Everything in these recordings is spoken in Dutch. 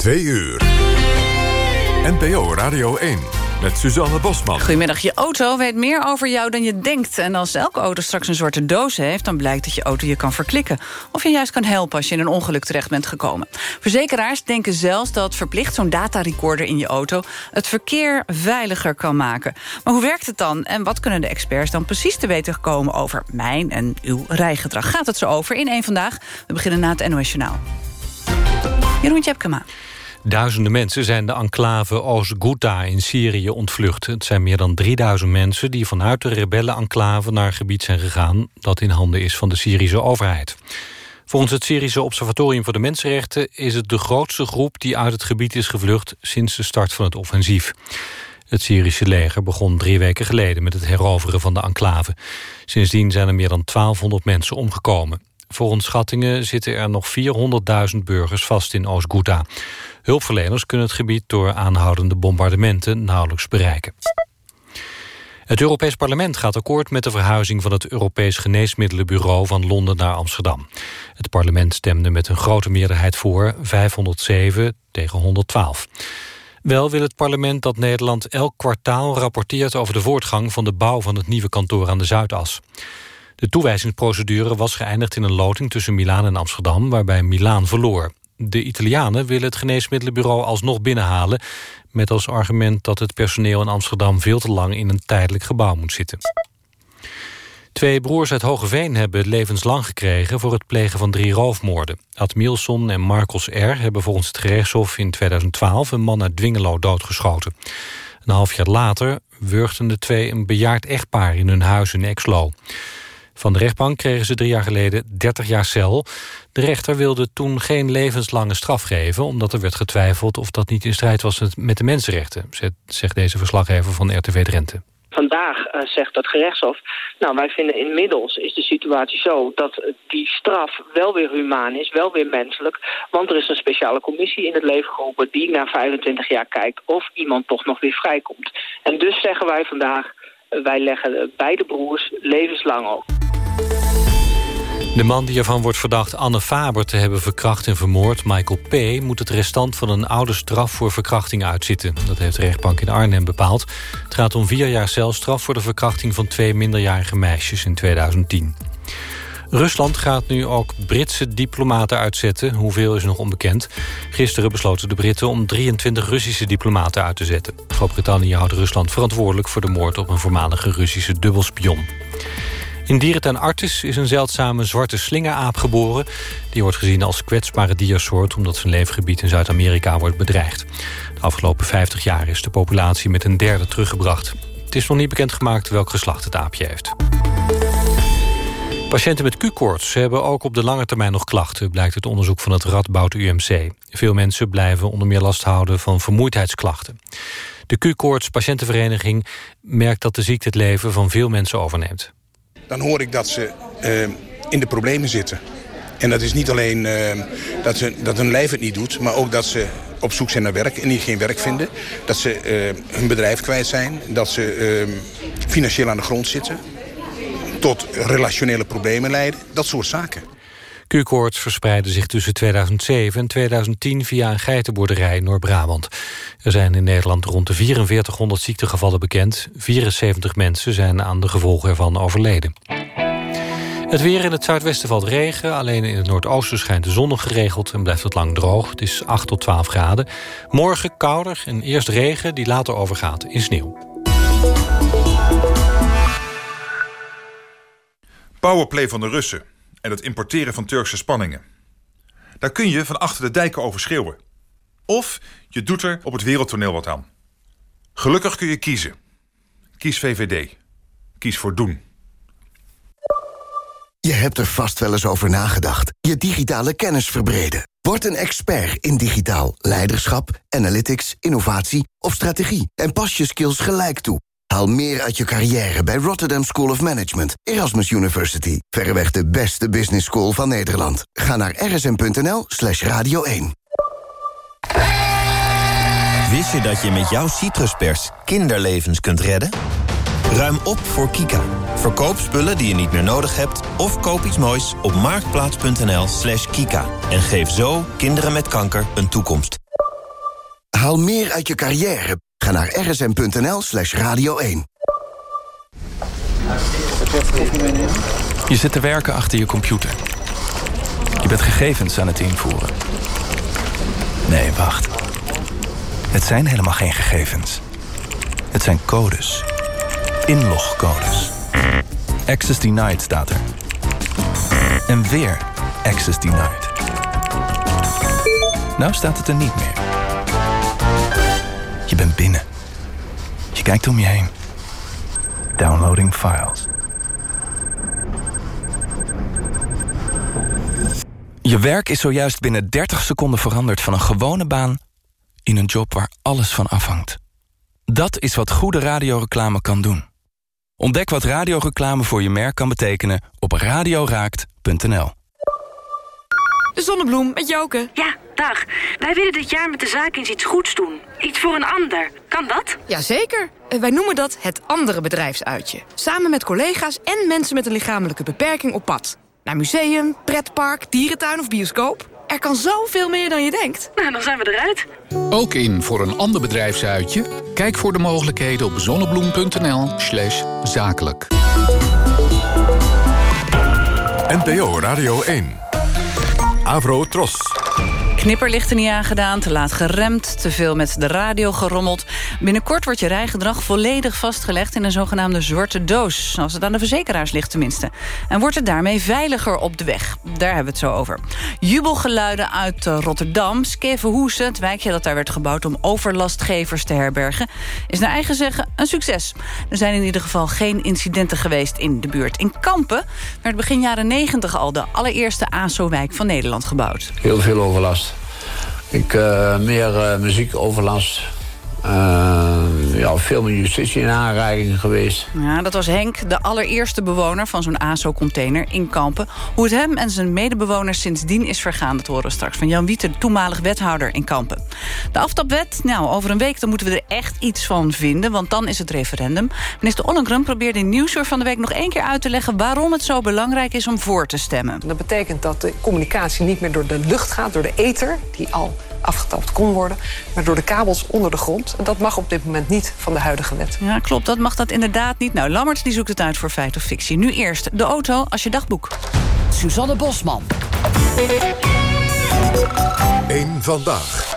2 uur. NPO Radio 1 met Suzanne Bosman. Goedemiddag. Je auto weet meer over jou dan je denkt. En als elke auto straks een zwarte doos heeft... dan blijkt dat je auto je kan verklikken. Of je juist kan helpen als je in een ongeluk terecht bent gekomen. Verzekeraars denken zelfs dat verplicht zo'n datarecorder in je auto... het verkeer veiliger kan maken. Maar hoe werkt het dan? En wat kunnen de experts dan precies te weten komen... over mijn en uw rijgedrag? Gaat het zo over in één Vandaag? We beginnen na het NOS Journaal. Jeroen Tjepkema. Duizenden mensen zijn de enclave Oost-Ghouta in Syrië ontvlucht. Het zijn meer dan 3000 mensen die vanuit de rebellen-enclave naar gebied zijn gegaan... dat in handen is van de Syrische overheid. Volgens het Syrische Observatorium voor de Mensenrechten... is het de grootste groep die uit het gebied is gevlucht... sinds de start van het offensief. Het Syrische leger begon drie weken geleden met het heroveren van de enclave. Sindsdien zijn er meer dan 1200 mensen omgekomen. Volgens schattingen zitten er nog 400.000 burgers vast in Oost-Ghouta. Hulpverleners kunnen het gebied door aanhoudende bombardementen nauwelijks bereiken. Het Europees Parlement gaat akkoord met de verhuizing van het Europees Geneesmiddelenbureau van Londen naar Amsterdam. Het parlement stemde met een grote meerderheid voor, 507 tegen 112. Wel wil het parlement dat Nederland elk kwartaal rapporteert over de voortgang van de bouw van het nieuwe kantoor aan de Zuidas. De toewijzingsprocedure was geëindigd in een loting tussen Milaan en Amsterdam, waarbij Milaan verloor. De Italianen willen het geneesmiddelenbureau alsnog binnenhalen... met als argument dat het personeel in Amsterdam veel te lang in een tijdelijk gebouw moet zitten. Twee broers uit Hogeveen hebben levenslang gekregen... voor het plegen van drie roofmoorden. Ad Milson en Marcos R. hebben volgens het gerechtshof in 2012... een man uit Dwingelo doodgeschoten. Een half jaar later wurgden de twee een bejaard echtpaar... in hun huis in Exlo. Van de rechtbank kregen ze drie jaar geleden 30 jaar cel. De rechter wilde toen geen levenslange straf geven... omdat er werd getwijfeld of dat niet in strijd was met de mensenrechten... zegt deze verslaggever van RTV Drenthe. Vandaag uh, zegt het gerechtshof, nou wij vinden inmiddels is de situatie zo dat die straf wel weer humaan is, wel weer menselijk. Want er is een speciale commissie in het leven geroepen die na 25 jaar kijkt of iemand toch nog weer vrijkomt. En dus zeggen wij vandaag, wij leggen beide broers levenslang op. De man die ervan wordt verdacht Anne Faber te hebben verkracht en vermoord... Michael P., moet het restant van een oude straf voor verkrachting uitzitten. Dat heeft de rechtbank in Arnhem bepaald. Het gaat om vier jaar celstraf voor de verkrachting van twee minderjarige meisjes in 2010. Rusland gaat nu ook Britse diplomaten uitzetten. Hoeveel is nog onbekend. Gisteren besloten de Britten om 23 Russische diplomaten uit te zetten. Groot-Brittannië houdt Rusland verantwoordelijk... voor de moord op een voormalige Russische dubbelspion. In dierentuin Artis is een zeldzame zwarte slingeraap geboren. Die wordt gezien als kwetsbare diersoort... omdat zijn leefgebied in Zuid-Amerika wordt bedreigd. De afgelopen 50 jaar is de populatie met een derde teruggebracht. Het is nog niet bekendgemaakt welk geslacht het aapje heeft. Patiënten met Q-koorts hebben ook op de lange termijn nog klachten... blijkt uit onderzoek van het Radboud UMC. Veel mensen blijven onder meer last houden van vermoeidheidsklachten. De Q-koorts patiëntenvereniging merkt dat de ziekte het leven van veel mensen overneemt dan hoor ik dat ze uh, in de problemen zitten. En dat is niet alleen uh, dat, ze, dat hun lijf het niet doet... maar ook dat ze op zoek zijn naar werk en die geen werk vinden. Dat ze uh, hun bedrijf kwijt zijn. Dat ze financieel aan de grond zitten. Tot relationele problemen leiden. Dat soort zaken. Q-koorts verspreidde zich tussen 2007 en 2010 via een geitenboerderij Noord-Brabant. Er zijn in Nederland rond de 4400 ziektegevallen bekend. 74 mensen zijn aan de gevolgen ervan overleden. Het weer in het zuidwesten valt regen. Alleen in het noordoosten schijnt de zon geregeld en blijft het lang droog. Het is 8 tot 12 graden. Morgen kouder en eerst regen die later overgaat in sneeuw. Powerplay van de Russen en het importeren van Turkse spanningen. Daar kun je van achter de dijken over schreeuwen. Of je doet er op het wereldtoneel wat aan. Gelukkig kun je kiezen. Kies VVD. Kies voor doen. Je hebt er vast wel eens over nagedacht. Je digitale kennis verbreden. Word een expert in digitaal leiderschap, analytics, innovatie of strategie. En pas je skills gelijk toe. Haal meer uit je carrière bij Rotterdam School of Management, Erasmus University. Verreweg de beste business school van Nederland. Ga naar rsm.nl slash radio 1. Wist je dat je met jouw citruspers kinderlevens kunt redden? Ruim op voor Kika. Verkoop spullen die je niet meer nodig hebt... of koop iets moois op marktplaats.nl slash kika. En geef zo kinderen met kanker een toekomst. Haal meer uit je carrière. Ga naar rsm.nl slash radio 1. Je zit te werken achter je computer. Je bent gegevens aan het invoeren. Nee, wacht. Het zijn helemaal geen gegevens. Het zijn codes. Inlogcodes. Access denied staat er. En weer access denied. Nou staat het er niet meer. Je bent binnen. Je kijkt om je heen. Downloading files. Je werk is zojuist binnen 30 seconden veranderd van een gewone baan in een job waar alles van afhangt. Dat is wat goede radioreclame kan doen. Ontdek wat radioreclame voor je merk kan betekenen op radioraakt.nl. Zonnebloem, met Joke. Ja, dag. Wij willen dit jaar met de zaak eens iets goeds doen. Iets voor een ander. Kan dat? Jazeker. Eh, Wij noemen dat het andere bedrijfsuitje. Samen met collega's en mensen met een lichamelijke beperking op pad. Naar museum, pretpark, dierentuin of bioscoop. Er kan zoveel meer dan je denkt. Nou, dan zijn we eruit. Ook in voor een ander bedrijfsuitje? Kijk voor de mogelijkheden op zonnebloem.nl slash zakelijk. NPO Radio 1. Avro Tros. Knipperlichten niet aangedaan, te laat geremd, te veel met de radio gerommeld. Binnenkort wordt je rijgedrag volledig vastgelegd in een zogenaamde zwarte doos. Als het aan de verzekeraars ligt tenminste. En wordt het daarmee veiliger op de weg. Daar hebben we het zo over. Jubelgeluiden uit eh, Rotterdam, Skevenhoesen, het wijkje dat daar werd gebouwd om overlastgevers te herbergen, is naar eigen zeggen een succes. Er zijn in ieder geval geen incidenten geweest in de buurt. In Kampen werd begin jaren 90 al de allereerste ASO-wijk van Nederland gebouwd. Heel veel overlast. Ik, eh, meer eh, muziekoverlast. Eh, ja, veel met justitie in aanraking geweest. Ja, dat was Henk, de allereerste bewoner van zo'n ASO-container in Kampen. Hoe het hem en zijn medebewoners sindsdien is vergaan... dat horen we straks van Jan Wieter, toenmalig wethouder in Kampen. De aftapwet, nou, over een week dan moeten we er echt iets van vinden... want dan is het referendum. Minister Ollengren probeerde in Nieuwsuur van de week nog één keer uit te leggen... waarom het zo belangrijk is om voor te stemmen. Dat betekent dat de communicatie niet meer door de lucht gaat, door de ether... die al afgetapt kon worden, maar door de kabels onder de grond. En dat mag op dit moment niet van de huidige wet. Ja, klopt, dat mag dat inderdaad niet. Nou, Lammert die zoekt het uit voor feit of fictie. Nu eerst de auto als je dagboek. Suzanne Bosman. Eén vandaag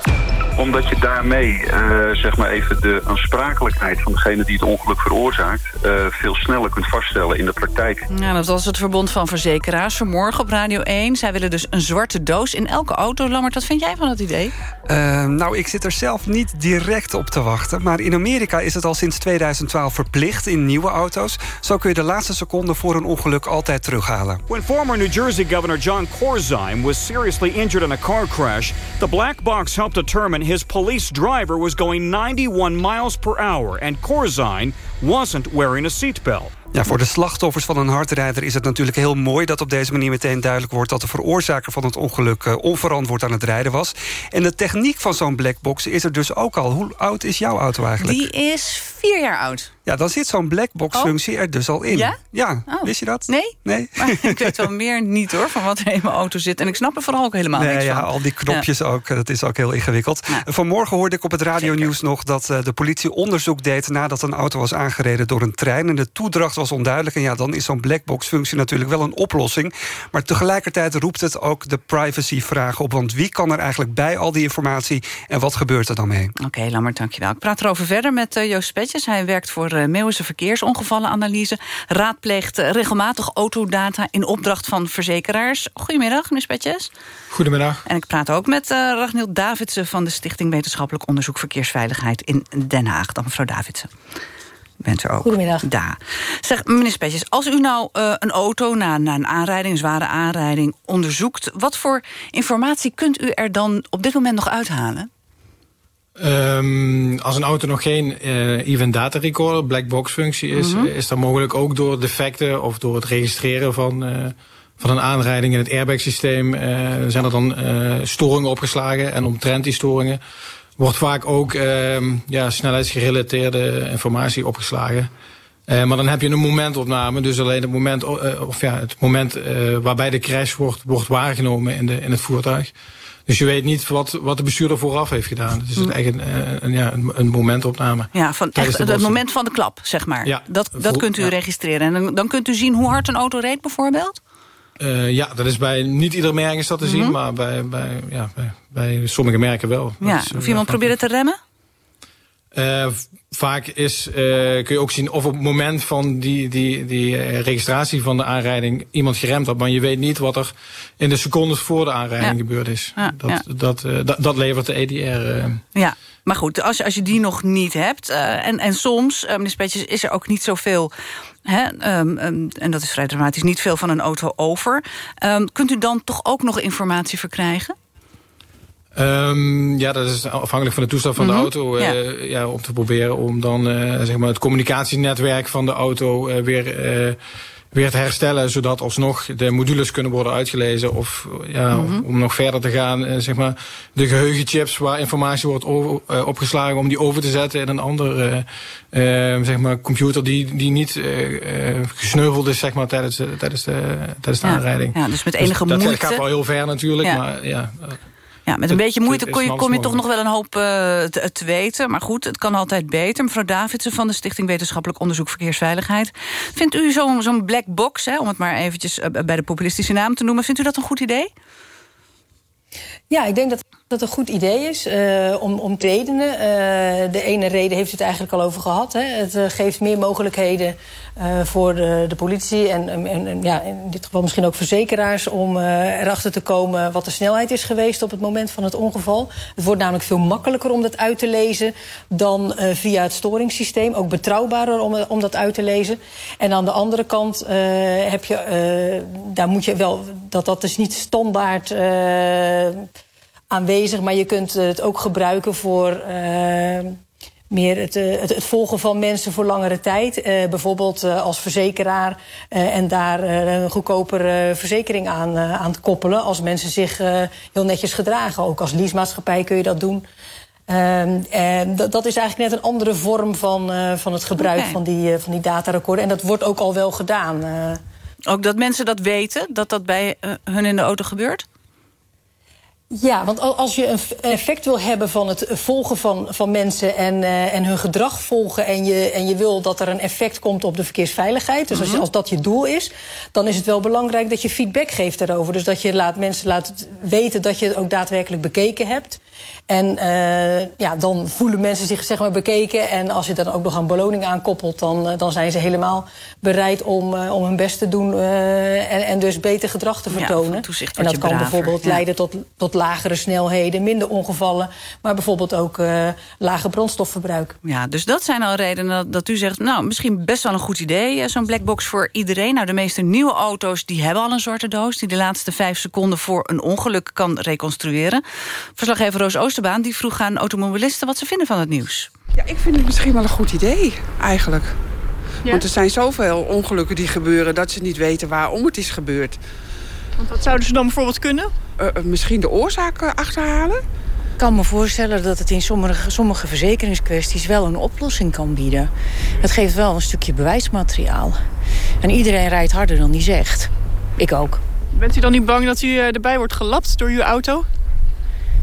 omdat je daarmee uh, zeg maar even de aansprakelijkheid van degene die het ongeluk veroorzaakt... Uh, veel sneller kunt vaststellen in de praktijk. Ja, dat was het Verbond van Verzekeraars vanmorgen op Radio 1. Zij willen dus een zwarte doos in elke auto. Lammert, wat vind jij van dat idee? Uh, nou, ik zit er zelf niet direct op te wachten. Maar in Amerika is het al sinds 2012 verplicht in nieuwe auto's. Zo kun je de laatste seconde voor een ongeluk altijd terughalen. When former New Jersey Governor John Corzine was seriously injured in a car crash... the black box helped determine his police driver was going 91 miles per hour and Corzine wasn't wearing a seatbelt. Ja, voor de slachtoffers van een hardrijder is het natuurlijk heel mooi... dat op deze manier meteen duidelijk wordt... dat de veroorzaker van het ongeluk uh, onverantwoord aan het rijden was. En de techniek van zo'n blackbox is er dus ook al. Hoe oud is jouw auto eigenlijk? Die is vier jaar oud. Ja, dan zit zo'n blackbox-functie oh. er dus al in. Ja? Ja, oh. wist je dat? Nee. nee? Maar ik weet wel meer niet hoor, van wat er in mijn auto zit. En ik snap er vooral ook helemaal nee, niks ja, van. al die knopjes ja. ook, dat is ook heel ingewikkeld. Ja. Vanmorgen hoorde ik op het radionieuws nog... dat uh, de politie onderzoek deed nadat een auto was aangereden door een trein. En de toedracht was onduidelijk. En ja, dan is zo'n blackbox-functie natuurlijk wel een oplossing. Maar tegelijkertijd roept het ook de privacy-vragen op. Want wie kan er eigenlijk bij al die informatie... en wat gebeurt er dan mee? Oké, okay, Lammert, dankjewel. Ik praat erover verder met Joost Petjes. Hij werkt voor uh, Meeuwse Verkeersongevallenanalyse. Raadpleegt uh, regelmatig autodata in opdracht van verzekeraars. Goedemiddag, meneer Petjes. Goedemiddag. En ik praat ook met uh, Ragniel Davidsen... van de Stichting Wetenschappelijk Onderzoek Verkeersveiligheid in Den Haag. Dan mevrouw Davidsen bent er ook. Goedemiddag. Daar. Zeg, meneer Spetjes, als u nou uh, een auto na, na een aanrijding, een zware aanrijding, onderzoekt... wat voor informatie kunt u er dan op dit moment nog uithalen? Um, als een auto nog geen uh, event data recorder, black box functie is... Mm -hmm. is dat mogelijk ook door defecten of door het registreren van... Uh, van een aanrijding in het airbag-systeem uh, zijn er dan storingen opgeslagen. En omtrent die storingen wordt vaak ook uh, ja, snelheidsgerelateerde informatie opgeslagen. Maar dan heb je een momentopname, dus alleen het moment, of ja, het moment waarbij de crash wordt, wordt waargenomen in, de, in het voertuig. Dus je weet niet wat, wat de bestuurder vooraf heeft gedaan. Het is Mm. eigenlijk een, een, ja, een, een momentopname. Ja, van echt het moment van de klap, zeg maar. Ja, dat dat kunt u ja. registreren. En dan, dan kunt u zien hoe hard een auto reed bijvoorbeeld? Eh, ja, dat is bij niet ieder merk is dat te zien, Mhm. maar bij, bij, ja, bij, bij sommige merken wel. Dat Ja, is, eh, of iemand probeerde te remmen? V- vaak is, eh, kun je ook zien of op het moment van die, die, die eh, registratie van de aanrijding iemand geremd had. Maar je weet niet wat er in de secondes voor de aanrijding Ja. gebeurd is. Ja, dat, ja. Dat, dat, dat levert de EDR. Ja, maar goed, als je, als je die nog niet hebt... en, en soms, meneer Spetjes, is er ook niet zoveel... Hè, ehm, ehm, en dat is vrij dramatisch, niet veel van een auto over. Ehm, kunt u dan toch ook nog informatie verkrijgen? Ehm, ja, dat is afhankelijk van de toestand van Mhm, de auto. ja. eh, ja, om te proberen om dan eh, zeg maar het communicatienetwerk van de auto eh, weer, weer te herstellen. Zodat alsnog de modules kunnen worden uitgelezen. Of ja, Mhm. om nog verder te gaan, zeg maar de geheugenchips waar informatie wordt over, opgeslagen. Om die over te zetten in een andere zeg maar computer die, die niet gesneuveld is zeg maar, tijdens, de- tijdens, de, tijdens de Ja, aanrijding. ja, dus met enige dat, moeite. Dat gaat wel heel ver natuurlijk. Maar ja, Ja, met een Het- beetje moeite kom je, kom je toch nog wel een hoop eh, te, te weten. Maar goed, het kan altijd beter. Mevrouw Davidsen van de Stichting Wetenschappelijk Onderzoek Verkeersveiligheid. Vindt u zo'n zo'n black box, hè, om het maar eventjes eh, bij de populistische naam te noemen... vindt u dat een goed idee? Ja, ik denk dat dat een goed idee is. eh, om, om redenen. Eh, de ene reden heeft u het eigenlijk al over gehad. Hè. Het eh, geeft meer mogelijkheden voor de, de politie en, en, ja, in dit geval misschien ook verzekeraars... om erachter te komen wat de snelheid is geweest op het moment van het ongeval. Het wordt namelijk veel makkelijker om dat uit te lezen dan via het storingssysteem. Ook betrouwbaarder om, om dat uit te lezen. En aan de andere kant heb je, daar moet je wel, dat dat is niet standaard aanwezig, maar je kunt het ook gebruiken voor eh, meer het, eh, het, het volgen van mensen voor langere tijd. Eh, bijvoorbeeld als verzekeraar en daar een goedkopere verzekering aan, aan te koppelen als mensen zich heel netjes gedragen. Ook als leasemaatschappij kun je dat doen. Ehm, en dat, dat is eigenlijk net een andere vorm van, van het gebruik van die, van die datarecorder. En dat wordt ook al wel gedaan. Ook dat mensen dat weten, dat dat bij hun in de auto gebeurt? Ja, want al- als je een effect wil hebben van het volgen van, van mensen en, eh, en hun gedrag volgen. En je, en je wil dat er een effect komt op de verkeersveiligheid. Dus als, je, als dat je doel is, dan is het wel belangrijk dat je feedback geeft daarover. Dus dat je laat, mensen laat weten dat je het ook daadwerkelijk bekeken hebt. En eh, ja, dan voelen mensen zich zeg maar bekeken. En als je dan ook nog een beloning aankoppelt, dan, eh, dan zijn ze helemaal bereid om, eh, om hun best te doen. en, en dus beter gedrag te vertonen. en dat kan braver, bijvoorbeeld ja. leiden tot, tot lagere snelheden, minder ongevallen. Maar bijvoorbeeld ook lager brandstofverbruik. Ja, dus dat zijn al redenen dat, dat u zegt... nou, misschien best wel een goed idee, zo'n blackbox voor iedereen. Nou, de meeste nieuwe auto's die hebben al een zwarte doos... die de laatste vijf seconden voor een ongeluk kan reconstrueren. Verslaggever Roos Oosterbaan die vroeg aan automobilisten... wat ze vinden van het nieuws. Ja, ik vind het misschien wel een goed idee, eigenlijk. Want er zijn zoveel ongelukken die gebeuren... dat ze niet weten waarom het is gebeurd. Want wat zouden ze dan bijvoorbeeld kunnen? Eh, eh, misschien de oorzaak eh, achterhalen? Ik kan me voorstellen dat het in sommige, sommige verzekeringskwesties wel een oplossing kan bieden. Het geeft wel een stukje bewijsmateriaal. En iedereen rijdt harder dan die zegt. Ik ook. Bent u dan niet bang dat u erbij wordt gelapt door uw auto?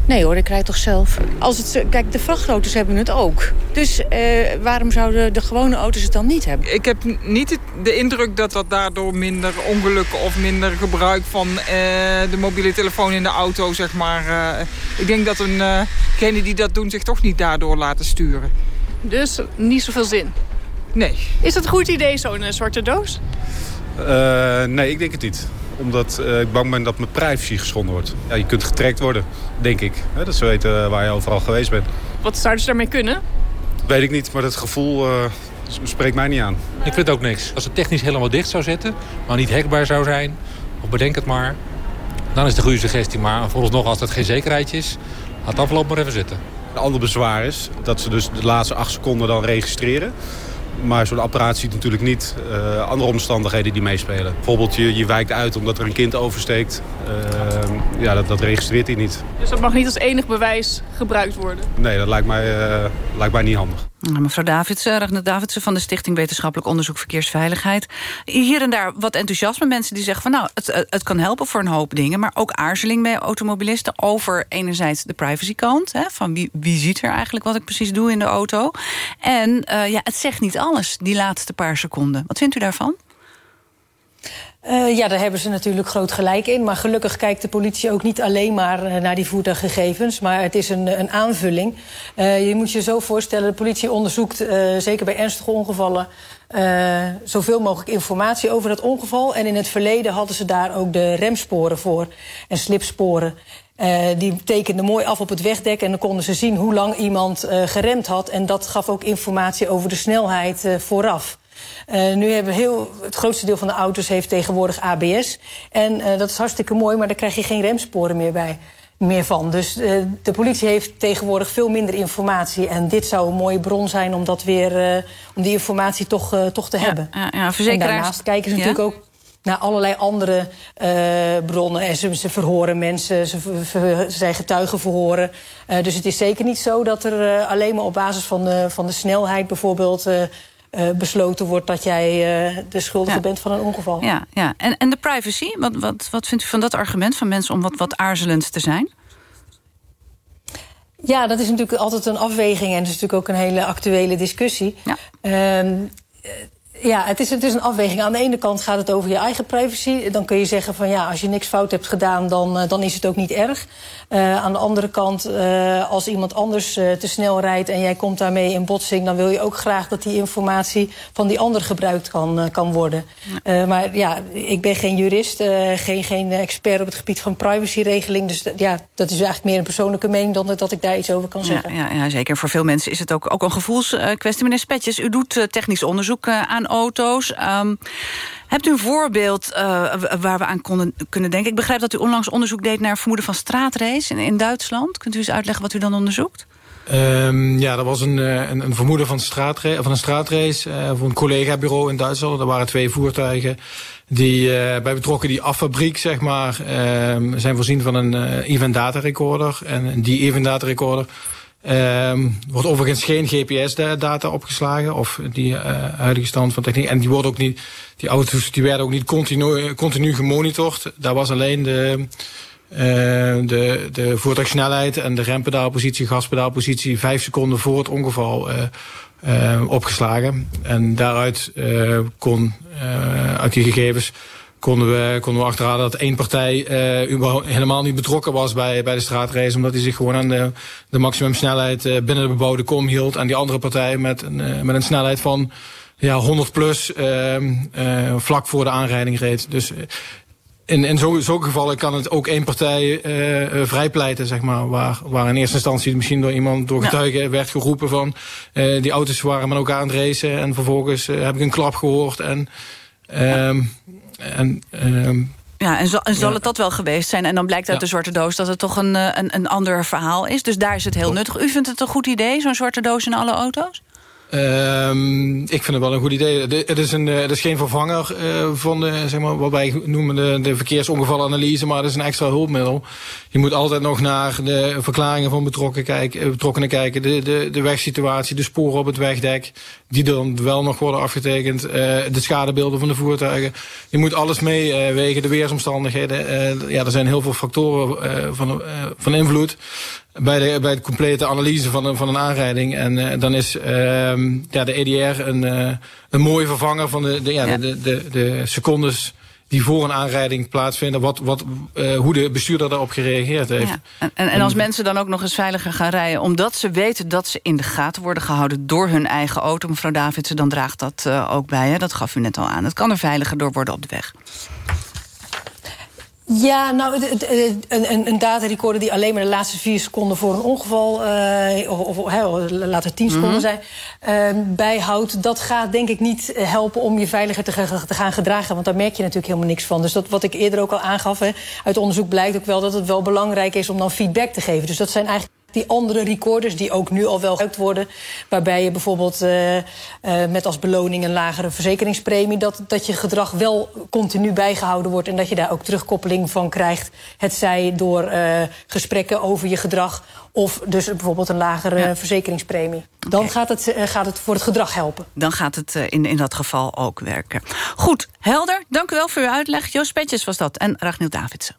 Nee hoor, ik rijd toch zelf. Als het, zo- kijk, de vrachtauto's hebben het ook. Dus eh, waarom zouden de gewone auto's het dan niet hebben? Ik heb niet de indruk dat dat daardoor minder ongelukken of minder gebruik van eh, de mobiele telefoon in de auto, zeg maar. eh, ik denk dat een, eh, degenen die dat doen zich toch niet daardoor laten sturen. Dus niet zoveel zin? Nee. Is het een goed idee, zo'n eh, zwarte doos? Eh, nee, ik denk het niet. Omdat eh, ik bang ben dat mijn privacy geschonden wordt. Ja, je kunt getrackt worden, denk ik. Hè, dat ze weten waar je overal geweest bent. Wat zouden ze daarmee kunnen? Weet ik niet, maar dat gevoel eh, spreekt mij niet aan. Ik vind ook niks. Als het technisch helemaal dicht zou zitten, maar niet hackbaar zou zijn, of bedenk het maar, dan is het een goede suggestie. Maar vooralsnog, als dat geen zekerheidje is, laat de afloop maar even zitten. Een ander bezwaar is dat ze dus de laatste acht seconden dan registreren. Maar zo'n apparaat ziet natuurlijk niet eh, andere omstandigheden die meespelen. Bijvoorbeeld je, je wijkt uit omdat er een kind oversteekt. Eh, ja, dat, dat registreert hij niet. Dus dat mag niet als enig bewijs gebruikt worden. Nee, dat lijkt mij, eh, lijkt mij niet handig. Nou, mevrouw Davidsen, Ragnar Davidsen van de Stichting Wetenschappelijk Onderzoek Verkeersveiligheid. Hier en daar wat enthousiasme. Mensen die zeggen van nou, het, het kan helpen voor een hoop dingen. Maar ook aarzeling bij automobilisten over enerzijds de privacykant. Van wie, wie ziet er eigenlijk wat ik precies doe in de auto. En uh, ja, het zegt niet alles, die laatste paar seconden. Wat vindt u daarvan? Uh, ja, daar hebben ze natuurlijk groot gelijk in. Maar gelukkig kijkt de politie ook niet alleen maar uh, naar die voertuiggegevens. Maar het is een, een aanvulling. Uh, je moet je zo voorstellen, de politie onderzoekt, zeker bij ernstige ongevallen... zoveel mogelijk informatie over dat ongeval. En in het verleden hadden ze daar ook de remsporen voor en slipsporen. die tekenden mooi af op het wegdek en dan konden ze zien hoe lang iemand geremd had. En dat gaf ook informatie over de snelheid vooraf. Uh, nu hebben heel, het grootste deel van de auto's heeft tegenwoordig ABS. En uh, dat is hartstikke mooi, maar daar krijg je geen remsporen meer bij. Meer van. Dus uh, de politie heeft tegenwoordig veel minder informatie. En dit zou een mooie bron zijn om dat weer om die informatie toch, toch te ja, hebben. Ja, ja, verzekeraars... En daarnaast kijken ze natuurlijk ook naar allerlei andere bronnen. En ze, ze verhoren mensen, ze, ze zijn getuigenverhoren. dus het is zeker niet zo dat er alleen maar op basis van de, van de snelheid bijvoorbeeld uh, besloten wordt dat jij uh, de schuldige ja. bent van een ongeval. Ja, ja. En, en de privacy, wat, wat, wat vindt u van dat argument van mensen om wat, wat aarzelend te zijn? Ja, dat is natuurlijk altijd een afweging en dat is natuurlijk ook een hele actuele discussie. Ja. Um, ja, het is, het is een afweging. Aan de ene kant gaat het over je eigen privacy. Dan kun je zeggen van ja, als je niks fout hebt gedaan, dan, uh, dan is het ook niet erg. Uh, aan de andere kant, uh, als iemand anders te snel rijdt en jij komt daarmee in botsing, dan wil je ook graag dat die informatie van die ander gebruikt kan, kan worden. Ja. maar ja, ik ben geen jurist, geen, geen expert op het gebied van privacyregeling. Dus ja, dat is eigenlijk meer een persoonlijke mening dan dat ik daar iets over kan zeggen. Ja, ja, zeker. Voor veel mensen is het ook, ook een gevoelskwestie. Meneer Spetjes, u doet technisch onderzoek aan auto's. Um, hebt u een voorbeeld uh, waar we aan konden, kunnen denken? Ik begrijp dat u onlangs onderzoek deed naar vermoeden van straatrace in, in Duitsland. Kunt u eens uitleggen wat u dan onderzoekt? Um, ja, dat was een, een, een vermoeden van, straatrace, van een straatrace uh, voor een collega-bureau in Duitsland. Er waren twee voertuigen die bij betrokken die affabriek zeg maar, uh, zijn voorzien van een event data recorder. En die event data recorder Um, wordt overigens geen GPS-data opgeslagen of die uh, huidige stand van techniek. En die worden ook niet, die auto's die werden ook niet continu, continu gemonitord. Daar was alleen de, uh, de, de voertuigsnelheid en de rempedaalpositie, gaspedaalpositie vijf seconden voor het ongeval uh, opgeslagen. En daaruit kon uit die gegevens konden we, konden we achterhalen dat één partij uh, helemaal niet betrokken was bij, bij de straatrace. Omdat hij zich gewoon aan de, de maximumsnelheid uh, binnen de bebouwde kom hield. En die andere partij met, een uh, met een snelheid van ja, 100 plus uh, vlak voor de aanrijding reed. Dus in, in zulke zo gevallen kan het ook één partij uh, vrijpleiten, zeg maar. Waar, waar in eerste instantie misschien door iemand, door getuigen, ja. werd geroepen van... Uh, die auto's waren met elkaar aan het racen en vervolgens uh, heb ik een klap gehoord en... Um, en, um, ja, en, zal, en zal ja. het dat wel geweest zijn? En dan blijkt uit ja. de zwarte doos dat het toch een, een, een ander verhaal is. Dus daar is het heel nuttig. U vindt het een goed idee, zo'n zwarte doos in alle auto's? Um, ik vind het wel een goed idee. Het is, een, het is geen vervanger uh, van de, zeg maar, wat wij noemen de, de verkeersongevalanalyse, maar het is een extra hulpmiddel. Je moet altijd nog naar de verklaringen van kijken, betrokkenen kijken, de, de, de wegsituatie, de sporen op het wegdek, die dan wel nog worden afgetekend, de schadebeelden van de voertuigen. Je moet alles meewegen, uh, de weersomstandigheden. Ja, er zijn heel veel factoren van, van invloed bij de, bij de complete analyse van een, van een aanrijding. En uh, dan is uh, ja, de EDR een, uh, een mooie vervanger van de, de, ja, ja. de, de, de secondes die voor een aanrijding plaatsvinden, wat, wat, uh, hoe de bestuurder daarop gereageerd heeft. Ja. En, en, en als mensen dan ook nog eens veiliger gaan rijden... omdat ze weten dat ze in de gaten worden gehouden door hun eigen auto... mevrouw Davidsen, dan draagt dat ook bij, hè? dat gaf u net al aan. Het kan er veiliger door worden op de weg. Ja, nou, een, een, een datarecorder die alleen maar de laatste vier seconden voor een ongeval, uh, of, of het tien seconden mm -hmm. zijn, uh, bijhoudt, dat gaat denk ik niet helpen om je veiliger te, te, gaan gedragen. Want daar merk je natuurlijk helemaal niks van. Dus dat wat ik eerder ook al aangaf, uit onderzoek blijkt ook wel dat het wel belangrijk is om dan feedback te geven. Dus dat zijn eigenlijk Die andere recorders die ook nu al wel gebruikt worden... waarbij je bijvoorbeeld uh, uh, met als beloning een lagere verzekeringspremie... Dat, dat je gedrag wel continu bijgehouden wordt... en dat je daar ook terugkoppeling van krijgt. Het zij door uh, gesprekken over je gedrag... of dus bijvoorbeeld een lagere ja. verzekeringspremie. Dan okay. gaat, het, gaat het voor het gedrag helpen. Dan gaat het in, in dat geval ook werken. Goed, helder. Dank u wel voor uw uitleg. Joost Petjes was dat en Ragniel Davidsen.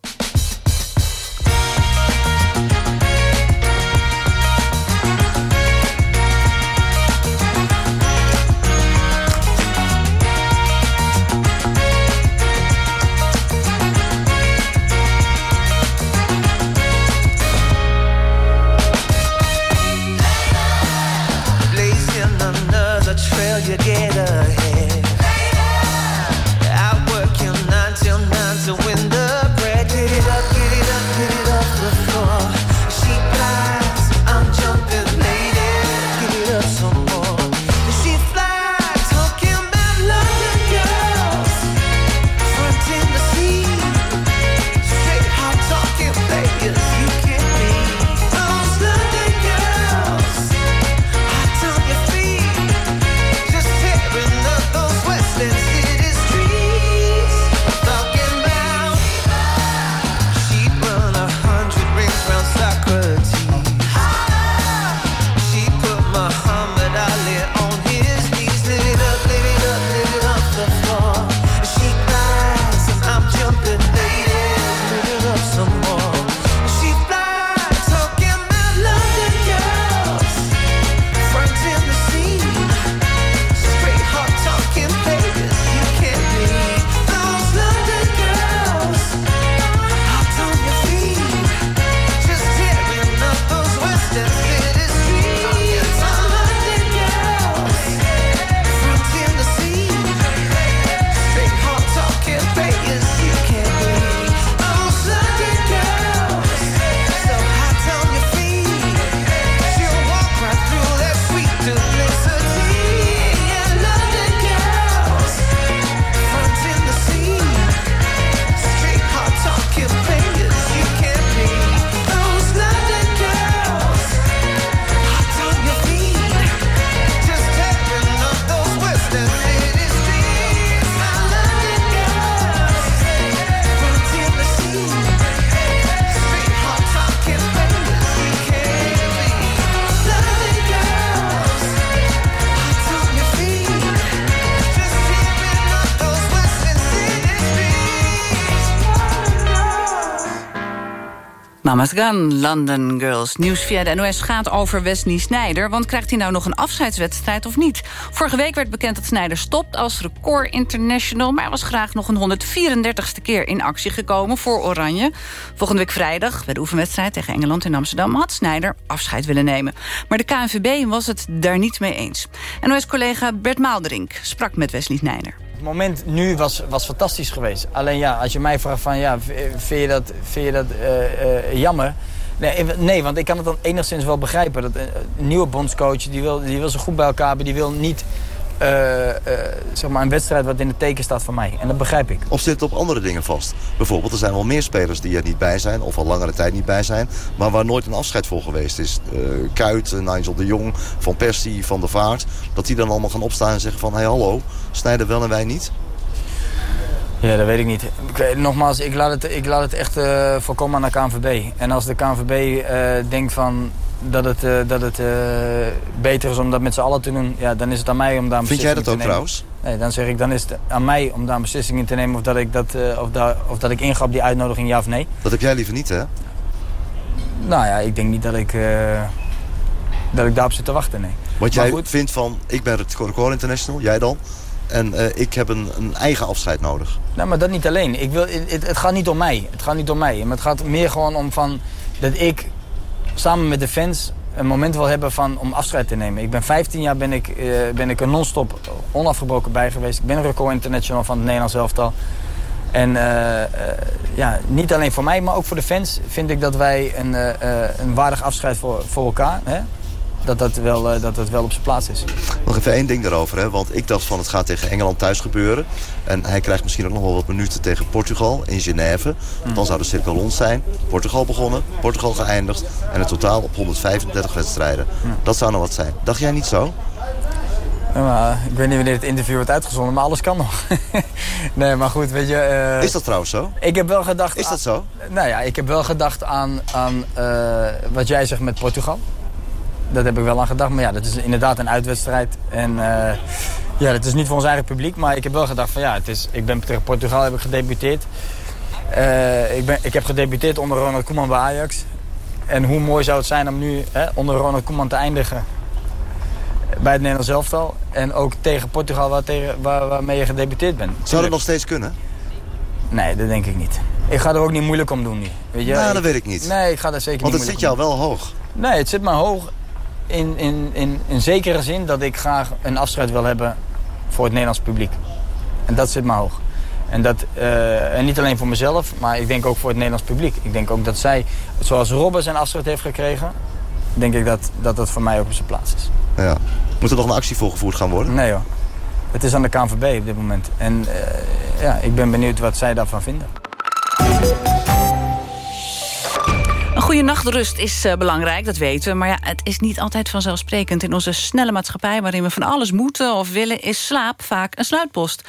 Mama's Gun, London Girls. Nieuws via de NOS gaat over Wesley Snijder... want krijgt hij nou nog een afscheidswedstrijd of niet? Vorige week werd bekend dat Snijder stopt als record international... maar hij was graag nog een 134ste keer in actie gekomen voor Oranje. Volgende week vrijdag, bij de oefenwedstrijd tegen Engeland in Amsterdam... had Snijder afscheid willen nemen. Maar de KNVB was het daar niet mee eens. NOS-collega Bert Maalderink sprak met Wesley Snijder. Het moment nu was, was fantastisch geweest. Alleen ja, als je mij vraagt van ja, vind je dat, vind je dat eh, eh, jammer? Nee, eh, nee, want ik kan het dan enigszins wel begrijpen. Dat een nieuwe bondscoach die wil, die wil ze goed bij elkaar hebben. Die wil niet eh, eh, zeg maar een wedstrijd wat in het teken staat van mij. En dat begrijp ik. Of zit het op andere dingen vast? Bijvoorbeeld, er zijn wel meer spelers die er niet bij zijn... of al langere tijd niet bij zijn... maar waar nooit een afscheid voor geweest is. Eh Kuit, Nigel de Jong, Van Persie, Van der Vaart... dat die dan allemaal gaan opstaan en zeggen van... hé, hey, hallo, snijden wel en wij niet? Ja, dat weet ik niet. Ik nogmaals, ik laat het, ik laat het echt voorkomen aan de KNVB. En als de KNVB denkt van dat het, eh, dat het eh, beter is om dat met z'n allen te doen... Ja, dan is het aan mij om daar een Vind jij beslissing dat te ook nemen. trouwens? Nee, dan zeg ik, dan is het aan mij om daar een beslissing in te nemen... of dat ik, dat, eh, of daar, of dat ik inga op die uitnodiging, ja of nee. Dat heb jij liever niet, hè? Nou ja, ik denk niet dat ik, dat ik daarop zit te wachten, nee. Want Maar jij goed. vindt van, ik ben het Record International, jij dan... en ik heb een, een eigen afscheid nodig. Nou, maar dat niet alleen. Ik wil, het, het gaat niet om mij. Het gaat niet om mij. Maar het gaat meer gewoon om van dat ik samen met de fans een moment wil hebben van, om afscheid te nemen. Ik ben 15 jaar ben ik, eh, ben ik er non-stop onafgebroken bij geweest. Ik ben record international van het Nederlands elftal. En eh, eh, ja, niet alleen voor mij, maar ook voor de fans vind ik dat wij een, een waardig afscheid voor, voor elkaar. Hè? Dat dat wel, eh, dat dat wel op zijn plaats is. Nog even één ding daarover, hè? want ik dacht van het gaat tegen Engeland thuis gebeuren. En hij krijgt misschien ook nog wel wat minuten tegen Portugal in Genève. Dan zou de cirkel rond zijn. Portugal begonnen, Portugal geëindigd. En het totaal op 135 wedstrijden. Dat zou nog wat zijn. Dacht jij niet zo? Ja, maar, ik weet niet wanneer het interview wordt uitgezonden, maar alles kan nog. nee, maar goed, weet je... eh, Is dat trouwens zo? Ik heb wel gedacht... Is dat zo? Nou ja, ik heb wel gedacht aan, aan eh, wat jij zegt met Portugal. Dat heb ik wel aan gedacht. Maar ja, dat is inderdaad een uitwedstrijd. En eh, ja, dat is niet voor ons eigen publiek. Maar ik heb wel gedacht van ja, het is, ik ben tegen Portugal heb ik gedebuteerd. Eh, ik, ben, ik heb gedebuteerd onder Ronald Koeman bij Ajax. En hoe mooi zou het zijn om nu hè, onder Ronald Koeman te eindigen bij het Nederlands elftal. En ook tegen Portugal waar, tegen, waar, waarmee je gedebuteerd bent. Zou dat nog steeds kunnen? Nee, dat denk ik niet. Ik ga er ook niet moeilijk om doen nu. Weet je? Nou, dat weet ik niet. Nee, ik ga daar zeker Want niet het zit moeilijk jou wel hoog. doen. Nee, het zit me hoog in, in, in, in zekere zin dat ik graag een afscheid wil hebben voor het Nederlands publiek. En dat zit me hoog. En, dat, eh, en niet alleen voor mezelf, maar ik denk ook voor het Nederlands publiek. Ik denk ook dat zij, zoals Robben zijn afscheid heeft gekregen... denk ik dat dat, dat voor mij ook op zijn plaats is. Ja. Moet er nog een actie voor gevoerd gaan worden? Nee hoor. Het is aan de KNVB op dit moment. En eh, ja, ik ben benieuwd wat zij daarvan vinden. Goede nachtrust is eh, belangrijk, dat weten we. Maar ja, het is niet altijd vanzelfsprekend. In onze snelle maatschappij waarin we van alles moeten of willen... is slaap vaak een sluitpost.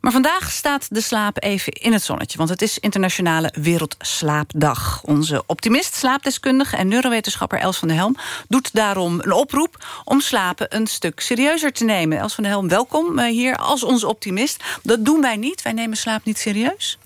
Maar vandaag staat de slaap even in het zonnetje. Want het is Internationale Wereldslaapdag. Onze optimist, slaapdeskundige en neurowetenschapper Els van der Helm... doet daarom een oproep om slapen een stuk serieuzer te nemen. Els van der Helm, welkom eh, hier als onze optimist. Dat doen wij niet. Wij nemen slaap niet serieus.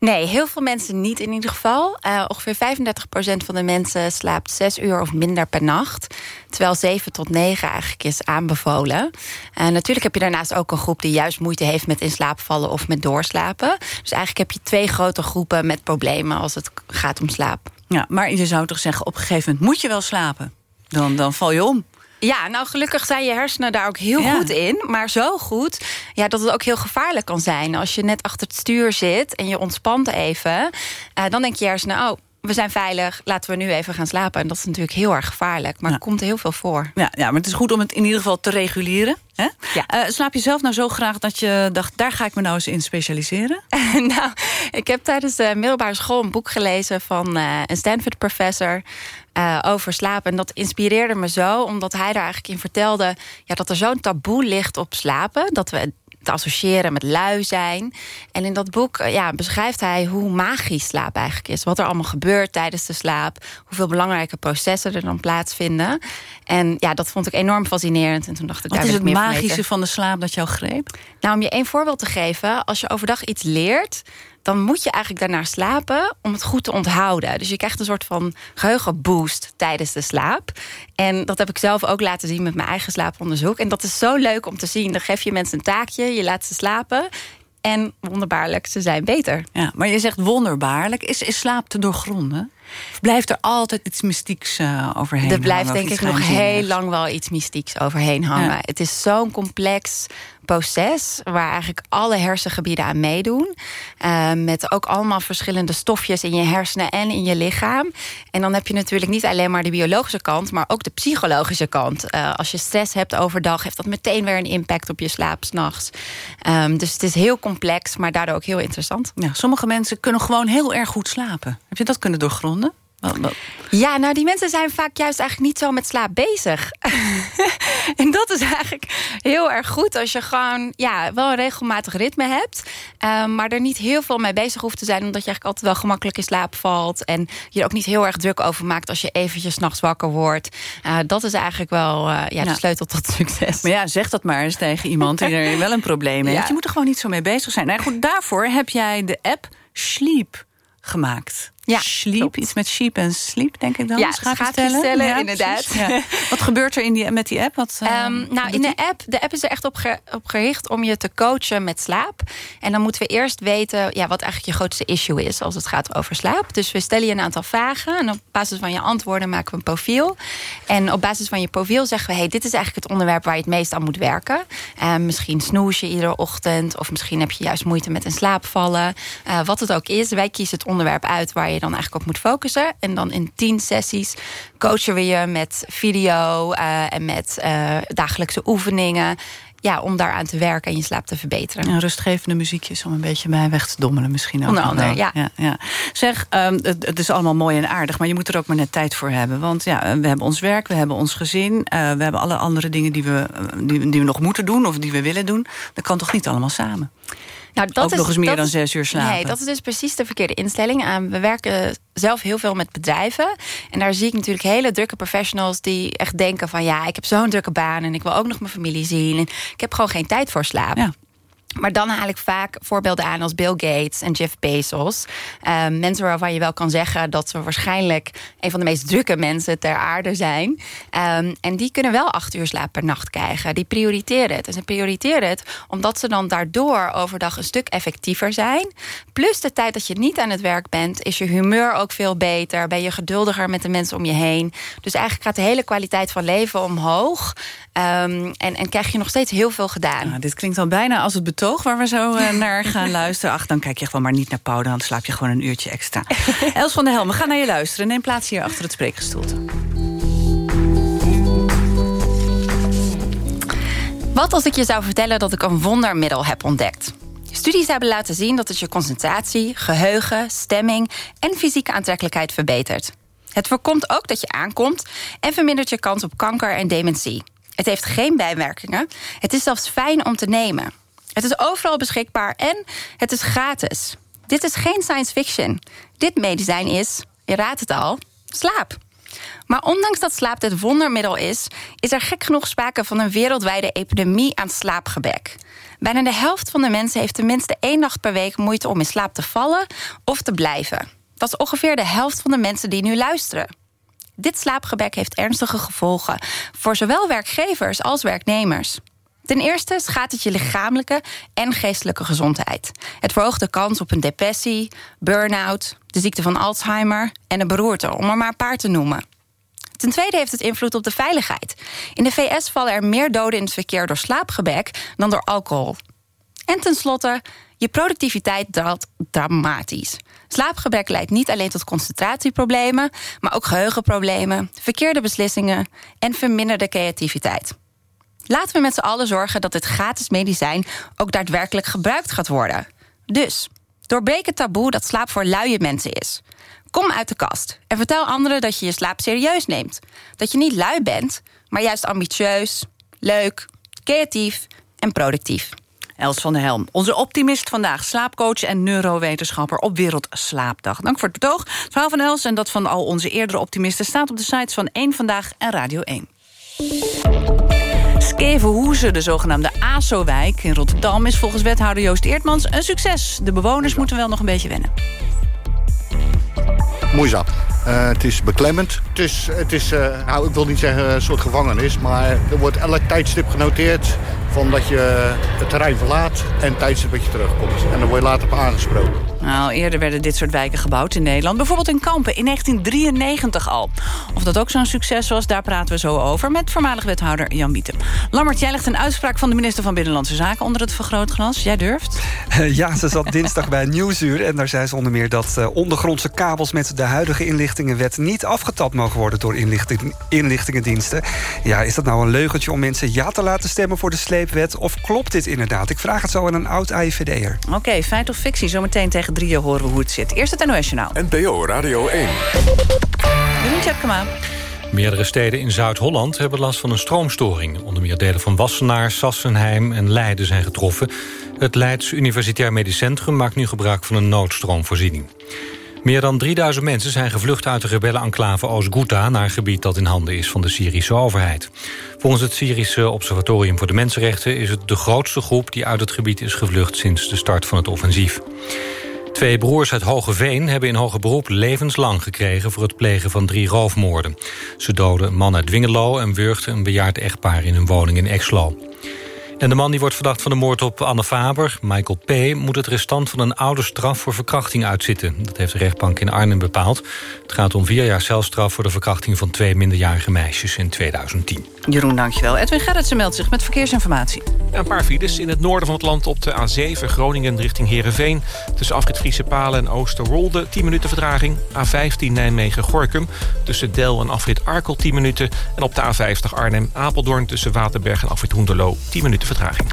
Nee, heel veel mensen niet in ieder geval. Uh, ongeveer 35% van de mensen slaapt 6 uur of minder per nacht. Terwijl 7 tot 9 eigenlijk is aanbevolen. Uh, natuurlijk heb je daarnaast ook een groep die juist moeite heeft met in slaap vallen of met doorslapen. Dus eigenlijk heb je twee grote groepen met problemen als het gaat om slaap. Ja, maar je zou toch zeggen, op een gegeven moment moet je wel slapen. Dan, dan val je om. Ja, nou gelukkig zijn je hersenen daar ook heel Ja. goed in. Maar zo goed ja, dat het ook heel gevaarlijk kan zijn. Als je net achter het stuur zit en je ontspant even... eh, dan denk je hersenen, oh, we zijn veilig, laten we nu even gaan slapen. En dat is natuurlijk heel erg gevaarlijk. Maar er komt heel veel voor. Ja, ja, maar het is goed om het in ieder geval te reguleren. Hè? Eh, slaap je zelf nou zo graag dat je dacht... daar ga ik me nou eens in specialiseren? nou, ik heb tijdens de middelbare school een boek gelezen van eh, een Stanford-professor eh, over slapen. En dat inspireerde me zo, omdat hij daar eigenlijk in vertelde ja, dat er zo'n taboe ligt op slapen. Dat we te associëren met lui zijn. En in dat boek eh, ja, beschrijft hij hoe magisch slaap eigenlijk is. Wat er allemaal gebeurt tijdens de slaap. Hoeveel belangrijke processen er dan plaatsvinden. En ja, dat vond ik enorm fascinerend. En toen dacht ik, Wat daar is het meer van magische weten. van de slaap dat jou greep? Nou, om je één voorbeeld te geven. Als je overdag iets leert, dan moet je eigenlijk daarna slapen om het goed te onthouden. Dus je krijgt een soort van geheugenboost tijdens de slaap. En dat heb ik zelf ook laten zien met mijn eigen slaaponderzoek. En dat is zo leuk om te zien. Dan geef je mensen een taakje, je laat ze slapen. En wonderbaarlijk, ze zijn beter. Ja, maar je zegt wonderbaarlijk. Is, is slaap te doorgronden? Of blijft er altijd iets mystieks eh, overheen Er blijft hangen, denk ik nog heel lang wel iets mystieks overheen hangen. Ja. Het is zo'n complex proces waar eigenlijk alle hersengebieden aan meedoen. Eh, met ook allemaal verschillende stofjes in je hersenen en in je lichaam. En dan heb je natuurlijk niet alleen maar de biologische kant, maar ook de psychologische kant. Eh, als je stress hebt overdag, heeft dat meteen weer een impact op je slaap s'nachts. Um, dus het is heel complex, maar daardoor ook heel interessant. Ja, sommige mensen kunnen gewoon heel erg goed slapen. Heb je dat kunnen doorgronden? Wat- wat- Ja, nou die mensen zijn vaak juist eigenlijk niet zo met slaap bezig. en dat is eigenlijk heel erg goed als je gewoon ja, wel een regelmatig ritme hebt. eh, maar er niet heel veel mee bezig hoeft te zijn. Omdat je eigenlijk altijd wel gemakkelijk in slaap valt. En je er ook niet heel erg druk over maakt als je eventjes nachts wakker wordt. Eh, dat is eigenlijk wel eh, ja, de sleutel tot succes. Maar ja, zeg dat maar eens tegen iemand die er wel een probleem heeft. Ja. Je moet er gewoon niet zo mee bezig zijn. Nou goed, daarvoor heb jij de app Sleep gemaakt. Ja, Sleep, iets met sheep en sleep, denk ik dan. Ja, Schaapjes schaapjes tellen, Ja, inderdaad. Ja. Wat gebeurt er in die, met die app? Wat, eh, Ehm, wat nou, in de app, de app is er echt op, ge- op gericht om je te coachen met slaap. En dan moeten we eerst weten ja, wat eigenlijk je grootste issue is als het gaat over slaap. Dus we stellen je een aantal vragen en op basis van je antwoorden maken we een profiel. En op basis van je profiel zeggen we, hey, dit is eigenlijk het onderwerp waar je het meest aan moet werken. Eh, misschien snoes je iedere ochtend of misschien heb je juist moeite met in slaap vallen. Eh, wat het ook is, wij kiezen het onderwerp uit waar je je dan eigenlijk op moet focussen. En dan in tien sessies coachen we je met video eh, en met eh, dagelijkse oefeningen ja, om daaraan te werken en je slaap te verbeteren. En rustgevende muziekjes om een beetje bij weg te dommelen misschien ook. Onder andere, ja. ja, Zeg, ehm, het, het is allemaal mooi en aardig, maar je moet er ook maar net tijd voor hebben. Want ja, we hebben ons werk, we hebben ons gezin, eh, we hebben alle andere dingen die we, die, die we nog moeten doen of die we willen doen. Dat kan toch niet allemaal samen? Nou, dat ook is, nog eens meer dat dan is- zes uur slapen. Nee, dat is dus precies de verkeerde instelling. Uh, we werken zelf heel veel met bedrijven. En daar zie ik natuurlijk hele drukke professionals... die echt denken van ja, ik heb zo'n drukke baan... en ik wil ook nog mijn familie zien. En ik heb gewoon geen tijd voor slaap. Maar dan haal ik vaak voorbeelden aan als Bill Gates en Jeff Bezos. Uh, mensen waarvan je wel kan zeggen dat ze waarschijnlijk... een van de meest drukke mensen ter aarde zijn. Um, en die kunnen wel acht uur slaap per nacht krijgen. Die prioriteren het. En ze prioriteren het omdat ze dan daardoor overdag een stuk effectiever zijn. Plus de tijd dat je niet aan het werk bent... is je humeur ook veel beter. Ben je geduldiger met de mensen om je heen. Dus eigenlijk gaat de hele kwaliteit van leven omhoog. Um, en, en krijg je nog steeds heel veel gedaan. Nou, dit klinkt al bijna als het betoog waar we zo uh, naar gaan luisteren. Ach, dan kijk je gewoon maar niet naar Pauw, dan slaap je gewoon een uurtje extra. Els van der Helmen, ga naar je luisteren. Neem plaats hier achter het spreekgestoelte. Wat als ik je zou vertellen dat ik een wondermiddel heb ontdekt? Studies hebben laten zien dat het je concentratie, geheugen, stemming en fysieke aantrekkelijkheid verbetert. Het voorkomt ook dat je aankomt en vermindert je kans op kanker en dementie. Het heeft geen bijwerkingen. Het is zelfs fijn om te nemen. Het is overal beschikbaar en het is gratis. Dit is geen science fiction. Dit medicijn is, je raadt het al, slaap. Maar ondanks dat slaap dit wondermiddel is, is er gek genoeg sprake van een wereldwijde epidemie aan slaapgebek. Bijna de helft van de mensen heeft tenminste één nacht per week moeite om in slaap te vallen of te blijven. Dat is ongeveer de helft van de mensen die nu luisteren. Dit slaapgebek heeft ernstige gevolgen voor zowel werkgevers als werknemers. Ten eerste schaadt het je lichamelijke en geestelijke gezondheid. Het verhoogt de kans op een depressie, burn-out, de ziekte van Alzheimer en een beroerte, om er maar een paar te noemen. Ten tweede heeft het invloed op de veiligheid. In de VS vallen er meer doden in het verkeer door slaapgebek dan door alcohol. En tenslotte, je productiviteit daalt dramatisch. Slaapgebrek leidt niet alleen tot concentratieproblemen, maar ook geheugenproblemen, verkeerde beslissingen en verminderde creativiteit. Laten we met z'n allen zorgen dat dit gratis medicijn ook daadwerkelijk gebruikt gaat worden. Dus, doorbreek het taboe dat slaap voor luie mensen is. Kom uit de kast en vertel anderen dat je je slaap serieus neemt. Dat je niet lui bent, maar juist ambitieus, leuk, creatief en productief. Els van der Helm, onze optimist vandaag, slaapcoach en neurowetenschapper op Wereldslaapdag. Dank voor het betoog. Het verhaal van Els en dat van al onze eerdere optimisten staat op de sites van 1 Vandaag en Radio 1. Skevenhoezen, de zogenaamde ASO-wijk in Rotterdam... is volgens wethouder Joost Eertmans een succes. De bewoners moeten wel nog een beetje wennen. Moeizaam. Uh, het is beklemmend. Het is, het is uh, nou, ik wil niet zeggen een soort gevangenis... maar er wordt elk tijdstip genoteerd... van dat je het terrein verlaat en tijdstip dat je terugkomt. En dan word je later op aangesproken. Nou, eerder werden dit soort wijken gebouwd in Nederland. Bijvoorbeeld in Kampen in 1993 al. Of dat ook zo'n succes was, daar praten we zo over... met voormalig wethouder Jan Bieten. Lammert, jij legt een uitspraak van de minister van Binnenlandse Zaken... onder het vergrootglas. Jij durft? Uh, ja, ze zat dinsdag bij Nieuwsuur... en daar zei ze onder meer dat uh, ondergrondse kabels... met de huidige inlichtingenwet niet afgetapt mogen worden... door inlichting, inlichtingendiensten. Ja, is dat nou een leugentje om mensen ja te laten stemmen... voor de sleepwet, of klopt dit inderdaad? Ik vraag het zo aan een oud-AIVD'er. Oké, okay, feit of fictie, zometeen tegen drieën horen we hoe het zit. Eerst het NOS-journaal. NPO Radio 1. Jeroen Tjepkema. Meerdere steden in Zuid-Holland hebben last van een stroomstoring. Onder meer delen van Wassenaar, Sassenheim en Leiden zijn getroffen. Het Leids Universitair Medisch Centrum maakt nu gebruik van een noodstroomvoorziening. Meer dan 3000 mensen zijn gevlucht uit de rebellenenclave Oost-Ghouta... naar een gebied dat in handen is van de Syrische overheid. Volgens het Syrische Observatorium voor de Mensenrechten... is het de grootste groep die uit het gebied is gevlucht... sinds de start van het offensief. Twee broers uit Hogeveen hebben in hoger beroep levenslang gekregen... voor het plegen van drie roofmoorden. Ze doden een man uit Dwingelo en wurgden een bejaard echtpaar in hun woning in Exlo. En de man die wordt verdacht van de moord op Anne Faber, Michael P., moet het restant van een oude straf voor verkrachting uitzitten. Dat heeft de rechtbank in Arnhem bepaald. Het gaat om vier jaar celstraf voor de verkrachting van twee minderjarige meisjes in 2010. Jeroen, dankjewel. Edwin Gerritsen meldt zich met verkeersinformatie. Een paar files in het noorden van het land op de A7 Groningen richting Heerenveen. Tussen afrit Friese Palen en Oosterwolde 10 minuten vertraging. A15 Nijmegen-Gorkum tussen Del en afrit Arkel 10 minuten. En op de A50 Arnhem-Apeldoorn tussen Waterberg en afrit Hoenderloo 10 minuten vertraging.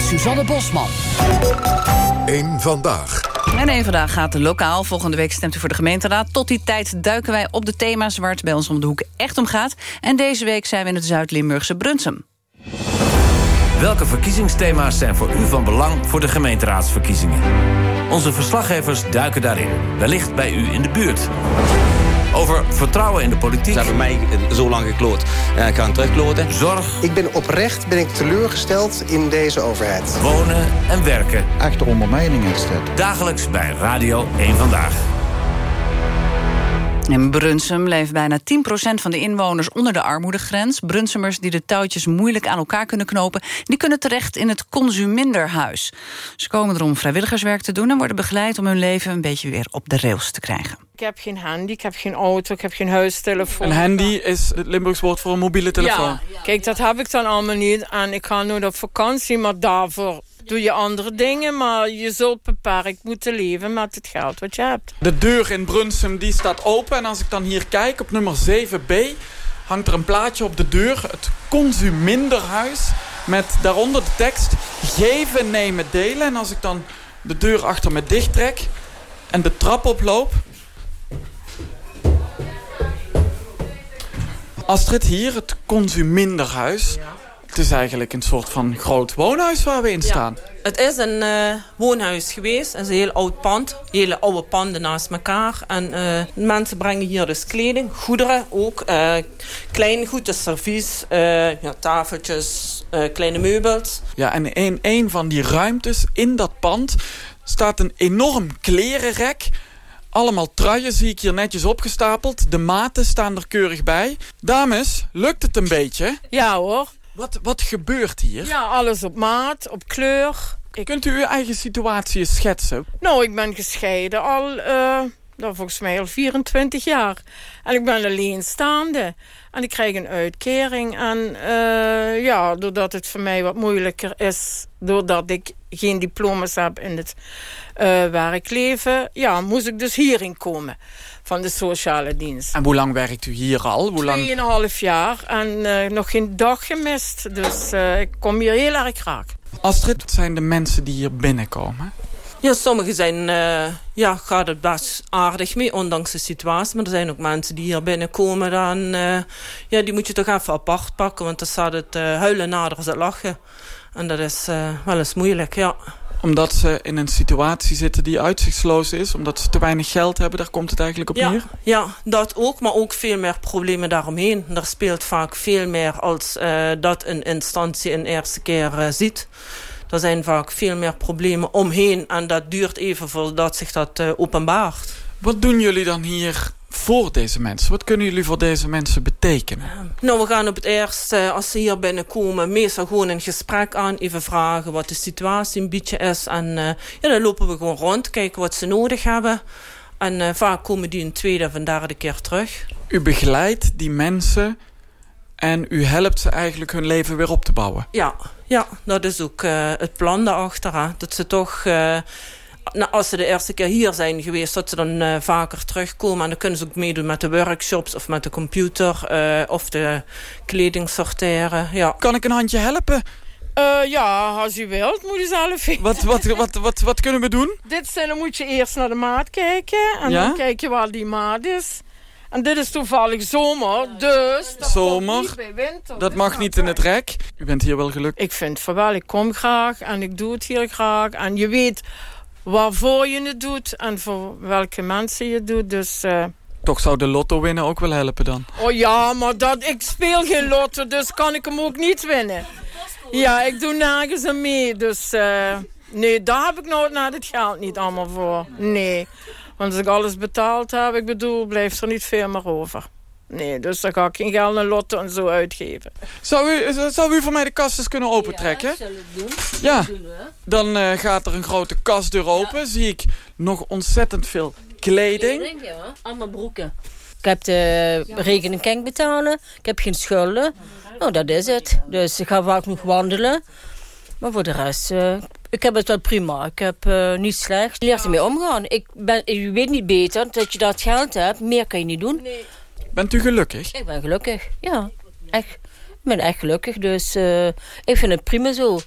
Suzanne Bosman. Eén vandaag. En één vandaag gaat lokaal. Volgende week stemt u voor de gemeenteraad. Tot die tijd duiken wij op de thema's waar het bij ons om de hoek echt om gaat. En deze week zijn we in het Zuid-Limburgse Brunsum. Welke verkiezingsthema's zijn voor u van belang voor de gemeenteraadsverkiezingen? Onze verslaggevers duiken daarin, wellicht bij u in de buurt. Over vertrouwen in de politiek. Ze hebben mij zo lang gekloot. En ik ga hem terugkloten. Zorg. Ik ben oprecht ben ik teleurgesteld in deze overheid. Wonen en werken. Echte ondermijning is dit. Dagelijks bij Radio 1 Vandaag. In Brunsum leeft bijna 10% van de inwoners onder de armoedegrens. Brunsumers die de touwtjes moeilijk aan elkaar kunnen knopen... die kunnen terecht in het Consuminderhuis. Ze komen er om vrijwilligerswerk te doen... en worden begeleid om hun leven een beetje weer op de rails te krijgen. Ik heb geen handy, ik heb geen auto, ik heb geen huistelefoon. Een handy is het Limburgs woord voor een mobiele telefoon. Ja, kijk, dat heb ik dan allemaal niet. En ik ga nooit op vakantie, maar daarvoor doe je andere dingen. Maar je zult beperkt moeten leven met het geld wat je hebt. De deur in Brunsum die staat open. En als ik dan hier kijk op nummer 7b... hangt er een plaatje op de deur. Het Consuminderhuis. Met daaronder de tekst... Geven, nemen, delen. En als ik dan de deur achter me dicht trek... en de trap oploop... Astrid, hier het Consuminderhuis. Het is eigenlijk een soort van groot woonhuis waar we in staan. Het is een eh, woonhuis geweest. Het is een heel oud pand. Hele oude panden naast elkaar. En eh, mensen brengen hier dus kleding, goederen ook. Uh, klein goed, dus servies, ja, tafeltjes, kleine meubels. Ja, en in een van die ruimtes in dat pand staat een enorm klerenrek. Allemaal truien zie ik hier netjes opgestapeld. De maten staan er keurig bij. Dames, lukt het een beetje? Ja hoor. Wat, wat gebeurt hier? Ja, alles op maat, op kleur. Ik... Kunt u uw eigen situatie schetsen? Nou, ik ben gescheiden al, uh, nou, volgens mij al 24 jaar. En ik ben alleenstaande. En ik krijg een uitkering. En uh, ja, doordat het voor mij wat moeilijker is... doordat ik geen diploma's heb in het uh, werkleven... ja, moest ik dus hierin komen van de sociale dienst. En hoe lang werkt u hier al? Hoe lang... Tweeënhalf jaar en uh, nog geen dag gemist. Dus uh, ik kom hier heel erg graag. Astrid, wat zijn de mensen die hier binnenkomen? Ja, sommigen zijn, uh, ja, gaat het best aardig mee, ondanks de situatie. Maar er zijn ook mensen die hier binnenkomen, dan, ja, die moet je toch even apart pakken. Want dan staat het huilen nader als het lachen. En dat is wel eens moeilijk, ja omdat ze in een situatie zitten die uitzichtsloos is. Omdat ze te weinig geld hebben. Daar komt het eigenlijk op ja, neer. Ja, dat ook. Maar ook veel meer problemen daaromheen. Er speelt vaak veel meer als uh, dat een instantie een eerste keer uh, ziet. Er zijn vaak veel meer problemen omheen. En dat duurt even voordat zich dat uh, openbaart. Wat doen jullie dan hier voor deze mensen? Wat kunnen jullie voor deze mensen betekenen? Nou, we gaan op het eerst, als ze hier binnenkomen... meestal gewoon een gesprek aan, even vragen wat de situatie een beetje is. En uh, ja, dan lopen we gewoon rond, kijken wat ze nodig hebben. En uh, vaak komen die een tweede of een derde keer terug. U begeleidt die mensen en u helpt ze eigenlijk hun leven weer op te bouwen? Ja, ja dat is ook uh, het plan daarachter. Hè? Dat ze toch als ze de eerste keer hier zijn geweest, dat ze dan uh, vaker terugkomen. En dan kunnen ze ook meedoen met de workshops of met de computer uh, of de kleding sorteren. Ja. Kan ik een handje helpen? Uh, ja, als u wilt, moet u zelf weten. Wat, wat, wat, wat, wat kunnen we doen? Dit zijn, dan moet je eerst naar de maat kijken. En ja? dan kijk je waar die maat is. En dit is toevallig zomer, dus... Dat zomer, winter, dat mag niet in het rek. U bent hier wel gelukkig. Ik vind van wel, ik kom graag en ik doe het hier graag. En je weet waarvoor je het doet en voor welke mensen je het doet. Dus, uh... Toch zou de lotto winnen ook wel helpen dan? Oh ja, maar dat, ik speel geen lotto, dus kan ik hem ook niet winnen. Ja, ik doe nergens aan mee, dus... Uh, nee, daar heb ik nooit naar het geld niet allemaal voor. Nee. Want als ik alles betaald heb, ik bedoel, blijft er niet veel meer over. Nee, dus dan ga ik geen geld naar Lotte en zo uitgeven. Zou u, zou u voor mij de kast eens kunnen opentrekken? Ja, doen. Ja, dan eh, gaat er een grote kastdeur open. Zie ik nog ontzettend veel kleding. ja. Allemaal broeken. Ik heb de rekening kan ik betalen. Ik heb geen schulden. Nou, dat is het. Dus ik ga vaak nog wandelen. Maar voor de rest, eh, ik heb het wel prima. Ik heb eh, niet slecht. Je leert ermee omgaan. Ik ben, je weet niet beter dat je dat geld hebt. Meer kan je niet doen. Bent u gelukkig? Ik ben gelukkig, ja. Echt. Ik ben echt gelukkig. Dus eh, ik vind het prima zo.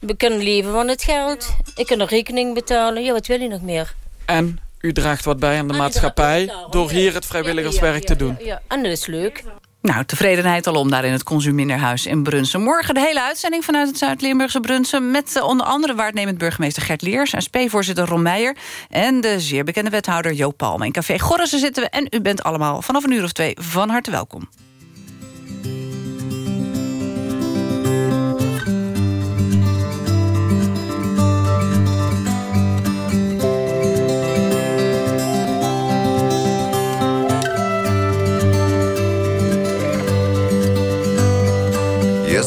We kunnen leven van het geld. Ik kan de rekening betalen. Ja, wat wil je nog meer? En u draagt wat bij aan de maatschappij door hier het vrijwilligerswerk te doen. Ja, en dat is leuk. Nou, tevredenheid alom daar in het Consuminderhuis in Brunsum. Morgen de hele uitzending vanuit het Zuid-Limburgse Brunsum... met eh, onder andere waarnemend burgemeester Gert Leers... SP-voorzitter Ron Meijer en de zeer bekende wethouder Joop Palme. In Café Gorrissen zitten we en u bent allemaal vanaf een uur of twee van harte welkom.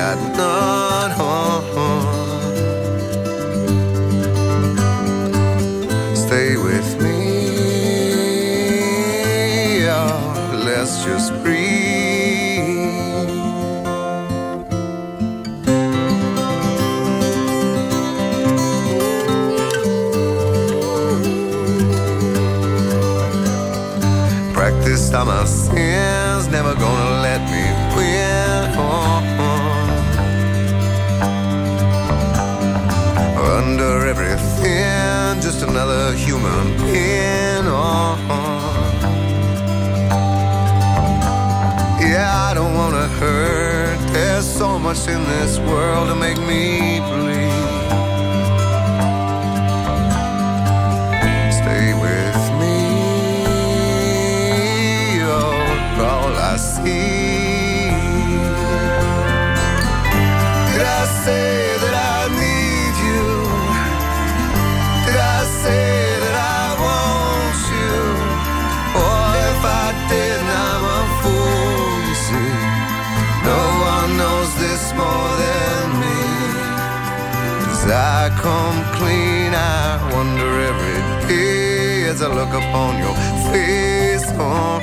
got none. Stay with me, oh, let's just breathe. Practiced on just another human being. Yeah, I don't wanna hurt. There's so much in this world to make me bleed. As I look upon your face. Oh,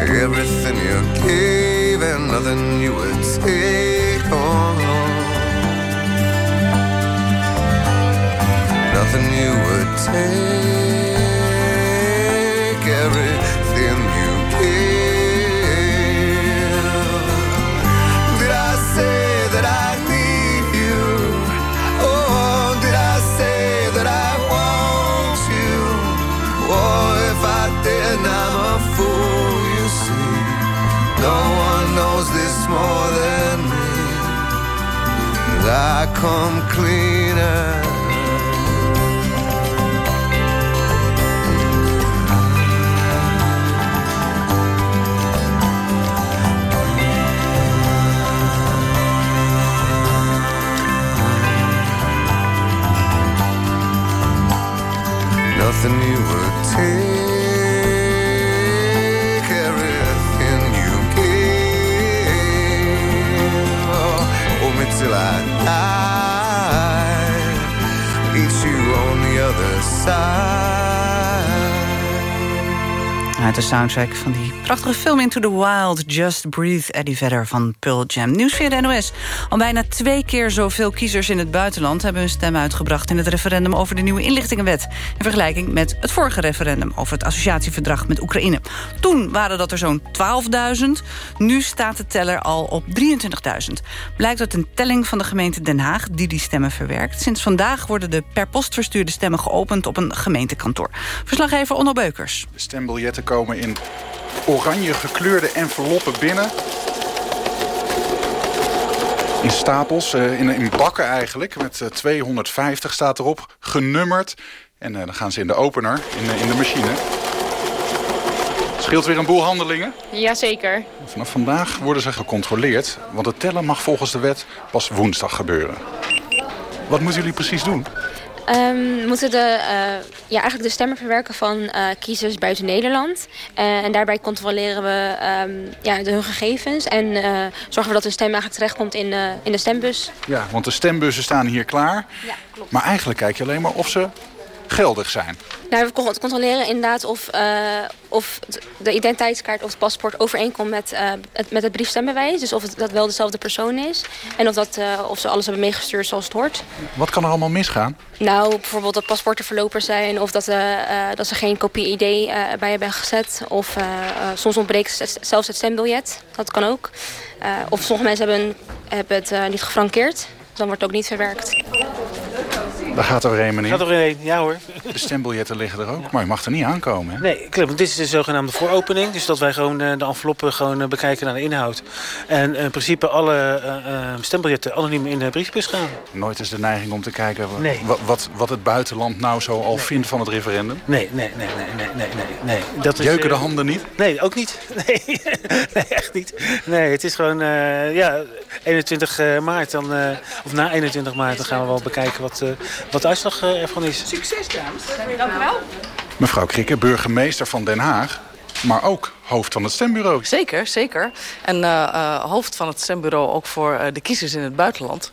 Everything you gave and nothing you would take. Oh, nothing you would take. I come cleaner. Nothing you side Uit de soundtrack van die prachtige film Into the Wild... Just Breathe, Eddie Vedder van Pearl Jam. Nieuws via de NOS. Al bijna twee keer zoveel kiezers in het buitenland... hebben hun stem uitgebracht in het referendum over de nieuwe inlichtingenwet. In vergelijking met het vorige referendum... over het associatieverdrag met Oekraïne. Toen waren dat er zo'n 12.000. Nu staat de teller al op 23.000. Blijkt uit een telling van de gemeente Den Haag... die die stemmen verwerkt. Sinds vandaag worden de per post verstuurde stemmen geopend... op een gemeentekantoor. Verslaggever Onno Beukers. Stembiljetten komen in oranje gekleurde enveloppen binnen. In stapels, eh, in, in bakken eigenlijk. Met eh, 250 staat erop, genummerd. En eh, dan gaan ze in de opener, in, eh, in de machine. Scheelt weer een boel handelingen. Jazeker. Vanaf vandaag worden ze gecontroleerd. Want het tellen mag volgens de wet pas woensdag gebeuren. Wat moeten jullie precies doen? We moeten de, eh, ja, eigenlijk de stemmen verwerken van eh, kiezers buiten Nederland. Eh, en daarbij controleren we ehm, ja, de, hun gegevens. En zorgen we dat hun stem eigenlijk terechtkomt in, in de stembus. Ja, want de stembussen staan hier klaar. Ja, klopt. Maar eigenlijk kijk je alleen maar of ze geldig zijn. Nou, we con- controleren inderdaad of, eh, of de identiteitskaart of het paspoort overeenkomt met, eh, het, met het briefstembewijs. Dus of het, dat wel dezelfde persoon is. En of, dat, eh, of ze alles hebben meegestuurd zoals het hoort. Wat kan er allemaal misgaan? Nou, bijvoorbeeld dat paspoorten verlopen zijn... of dat, dat ze geen kopie-ID bij hebben gezet. Of soms ontbreekt zelfs het stembiljet. Dat kan ook. Of sommige mensen hebben, hebben het niet gefrankeerd. Dan wordt het ook niet verwerkt. Daar gaat er weer een meneer. Gaat er weer een, ja hoor. De stembiljetten liggen er ook, maar je mag er niet aankomen. Hè? Nee, klopt. Want dit is de zogenaamde vooropening. Dus dat wij gewoon eh, de enveloppen gewoon eh, bekijken naar de inhoud. En in principe alle eh, eh, stembiljetten anoniem in de briefbus gaan. Nooit is de neiging om te kijken Nee. wat, wat, wat het buitenland nou zo al vindt van het referendum. Nee, nee, nee, nee, nee, nee, nee. Dat is, Jeuken de eh, handen niet? Nee, ook niet. Nee, nee echt niet. Nee, het is gewoon, eh, ja, 21 maart dan, eh, of na 21 maart, dan gaan we wel bekijken wat, eh, wat de uitslag eh, ervan is. Succes, dames. Dank u wel. Mevrouw Krikke, burgemeester van Den Haag, maar ook hoofd van het stembureau. Zeker, zeker. En eh, eh, hoofd van het stembureau ook voor eh, de kiezers in het buitenland.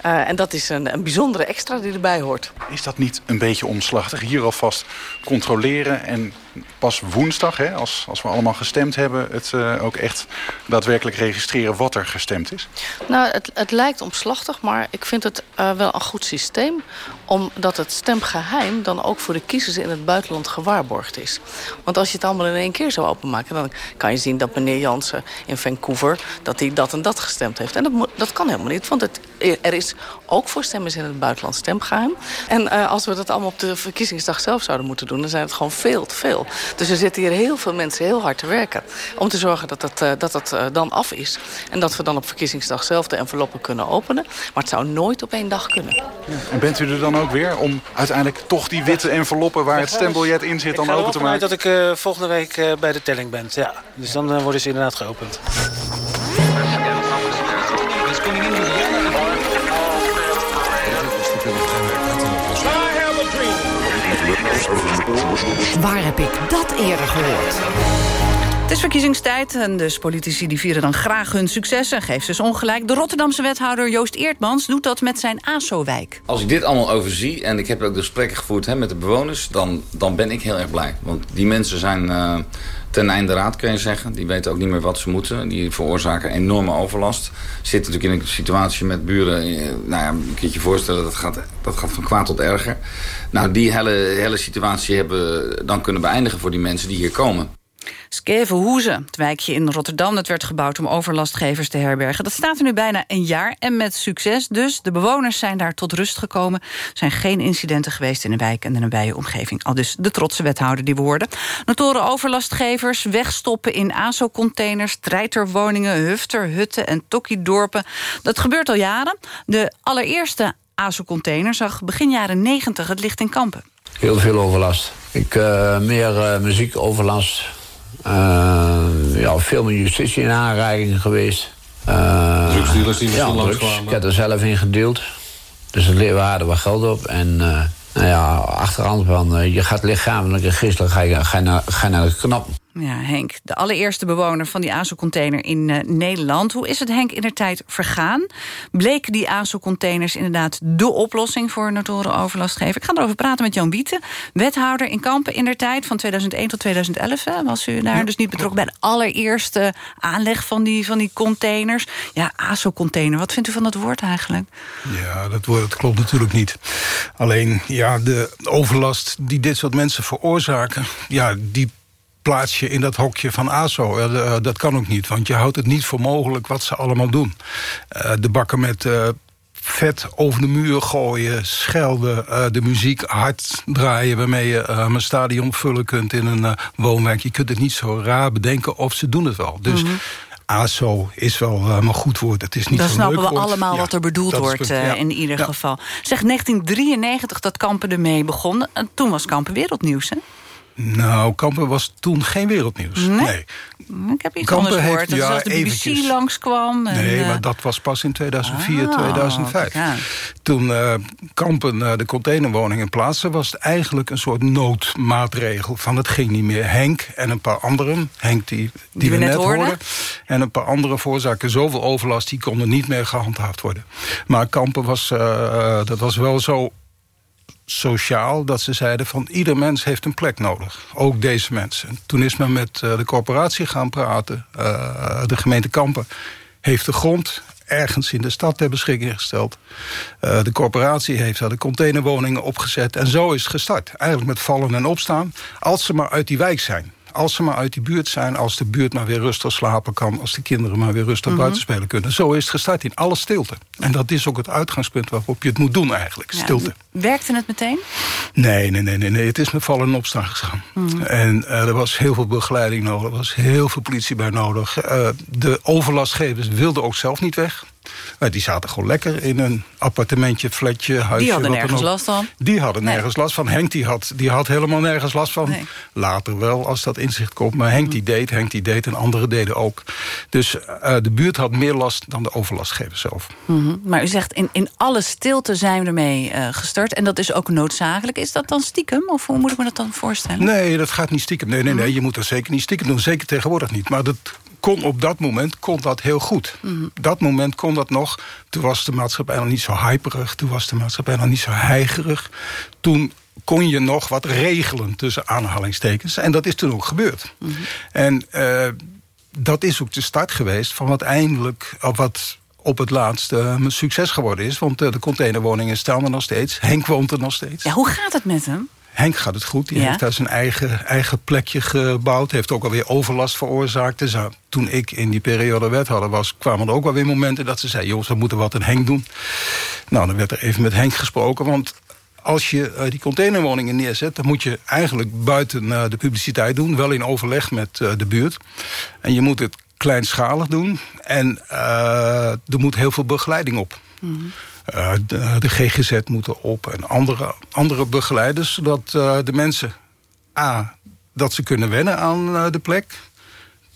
Eh, en dat is een, een bijzondere extra die erbij hoort. Is dat niet een beetje omslachtig? Hier alvast controleren en pas woensdag, hè, als, als we allemaal gestemd hebben... het eh, ook echt daadwerkelijk registreren wat er gestemd is? Nou, het, het lijkt omslachtig, maar ik vind het eh, wel een goed systeem. Omdat het stemgeheim dan ook voor de kiezers in het buitenland gewaarborgd is. Want als je het allemaal in één keer zou openmaken... dan kan je zien dat meneer Jansen in Vancouver... dat hij dat en dat gestemd heeft. En dat, dat kan helemaal niet, want het, er is ook voor stemmers in het buitenland stemgeheim. En eh, als we dat allemaal op de verkiezingsdag zelf zouden moeten doen... dan zijn het gewoon veel te veel. Dus er zitten hier heel veel mensen heel hard te werken... om te zorgen dat dat, eh, dat, dat eh, dan af is. En dat we dan op verkiezingsdag zelf de enveloppen kunnen openen. Maar het zou nooit op één dag kunnen. En bent u er dan ook weer om uiteindelijk toch die witte enveloppen... waar het stembiljet in zit, Ik dan open te maken? dat ik eh, volgende week eh, bij de telling ben. Ja, dus dan worden ze inderdaad geopend. Waar heb ik dat eerder gehoord? Het is verkiezingstijd en dus politici die vieren dan graag hun succes... en geeft dus ongelijk. De Rotterdamse wethouder Joost Eertmans doet dat met zijn ASO-wijk. Als ik dit allemaal overzie, en ik heb ook de gesprekken gevoerd hè, met de bewoners... Dan, dan ben ik heel erg blij. Want die mensen zijn eh, ten einde raad, kun je zeggen. Die weten ook niet meer wat ze moeten. Die veroorzaken enorme overlast. Zitten natuurlijk in een situatie met buren... eh, nou ja, een keertje voorstellen, dat gaat, dat gaat van kwaad tot erger. Nou, die hele, hele situatie hebben dan kunnen beëindigen voor die mensen die hier komen. Skevenhoezen, het wijkje in Rotterdam... dat werd gebouwd om overlastgevers te herbergen. Dat staat er nu bijna een jaar en met succes dus. De bewoners zijn daar tot rust gekomen. Er zijn geen incidenten geweest in de wijk en de nabije omgeving. Al dus de trotse wethouder die woorden. Notoren overlastgevers, wegstoppen in ASO-containers... treiterwoningen, hufterhutten en tokkiedorpen. Dat gebeurt al jaren. De allereerste ASO-container zag begin jaren 90 het licht in Kampen. Heel veel overlast. Ik, eh, meer eh, muziekoverlast. Eh, ja, veel met justitie in aanraking geweest. Uh, Drugsdealers die misschien ja, langskwamen. Ik heb er zelf in gedeeld. Dus het we hadden wat geld op. En eh, nou ja, achterhand van, eh, je gaat lichamelijk en geestelijk ga je, ga je naar, ga je naar de knap. Ja, Henk, de allereerste bewoner van die ASO-container in eh, Nederland. Hoe is het Henk in der tijd vergaan? Bleken die ASO-containers inderdaad de oplossing voor notoren overlast geven? Ik ga erover praten met Jan Wieten, wethouder in Kampen in der tijd van 2001 tot 2011. Hè, was u daar dus niet betrokken bij de allereerste aanleg van die, van die containers? Ja, ASO-container, wat vindt u van dat woord eigenlijk? Ja, dat, woord, dat klopt natuurlijk niet. Alleen, ja, de overlast die dit soort mensen veroorzaken... ja, die plaats je in dat hokje van ASO. Eh, dat kan ook niet, want je houdt het niet voor mogelijk wat ze allemaal doen. Eh, de bakken met eh, vet over de muur gooien, schelden... de muziek hard draaien waarmee je een stadion vullen kunt in een woonwijk. Je kunt het niet zo raar bedenken of ze doen het wel. Dus... Mhm. ASO is wel uh, een goed woord. Het is niet Dan snappen leuk we allemaal wat er bedoeld wordt ja. in ieder geval. Zeg, 1993 dat Kampen ermee begon. En toen was Kampen wereldnieuws, hè? Nou, Kampen was toen geen wereldnieuws. Nee. Ik heb iets Kampen anders gehoord. Heeft, ja, dat de BBC eventjes. langskwam. En, nee, maar dat was pas in 2004, ah, 2005. Ja. Toen uh, Kampen uh, de containerwoningen plaatste... was het eigenlijk een soort noodmaatregel van het ging niet meer. Henk en een paar anderen, Henk die, die, we, net hoorden... en een paar andere voorzaken, zoveel overlast... die konden niet meer gehandhaafd worden. Maar Kampen was, uh, dat was wel zo sociaal dat ze zeiden van ieder mens heeft een plek nodig. Ook deze mensen. Toen is men met uh, de corporatie gaan praten. Uh, de gemeente Kampen heeft de grond ergens in de stad ter beschikking gesteld. Uh, de corporatie heeft daar de containerwoningen opgezet. En zo is het gestart. Eigenlijk met vallen en opstaan. Als ze maar uit die wijk zijn als ze maar uit die buurt zijn, als de buurt maar weer rustig slapen kan... als de kinderen maar weer rustig mhm. buiten spelen kunnen. Zo is het gestart in alle stilte. En dat is ook het uitgangspunt waarop je het moet doen eigenlijk, stilte. Werkte het meteen? Nee, nee, nee, nee, nee. het is met vallen en opstaan gegaan. Mhm. En uh, er was heel veel begeleiding nodig, er was heel veel politie bij nodig. Uh, de overlastgevers wilden ook zelf niet weg. Uh, die zaten gewoon lekker in een appartementje, flatje, huisje. Die hadden nergens last van? Die hadden nergens last van. Henk die had, die had helemaal nergens last van. Nee. Later wel, als dat inzicht komt. Maar Henk die deed, Henk die deed en anderen deden ook. Dus uh, de buurt had meer last dan de overlastgever zelf. Mm -hmm. Maar u zegt, in, in alle stilte zijn we ermee uh, En dat is ook noodzakelijk. Is dat dan stiekem? Of hoe moet ik me dat dan voorstellen? Nee, dat gaat niet stiekem. Nee, nee, nee. Mhm. Je moet dat zeker niet stiekem doen. Zeker tegenwoordig niet. Maar dat kon op dat moment kon dat heel goed. Mm Dat moment kon dat nog. Toen was de maatschappij nog niet zo hyperig. Toen was de maatschappij nog niet zo heigerig. Toen kon je nog wat regelen tussen aanhalingstekens. En dat is toen ook gebeurd. Mm En uh, dat is ook de start geweest van wat eindelijk... Of wat op het laatst uh, een succes geworden is. Want uh, de containerwoningen staan er nog steeds. Henk woont er nog steeds. Ja, hoe gaat het met hem? Henk gaat het goed. Die heeft daar zijn eigen, eigen plekje gebouwd. Heeft ook alweer overlast veroorzaakt. Dus, uh, toen ik in die periode wethouder was... kwamen er ook wel weer momenten dat ze zei... jongens, we moeten wat aan Henk doen. Nou, dan werd er even met Henk gesproken. Want als je uh, die containerwoningen neerzet... dan moet je eigenlijk buiten uh, de publiciteit doen. Wel in overleg met uh, de buurt. En je moet het kleinschalig doen. En er moet heel veel begeleiding op. Mm -hmm. Uh, de, de, GGZ moeten op en andere, andere begeleiders... zodat uh, de mensen, A, dat ze kunnen wennen aan de plek...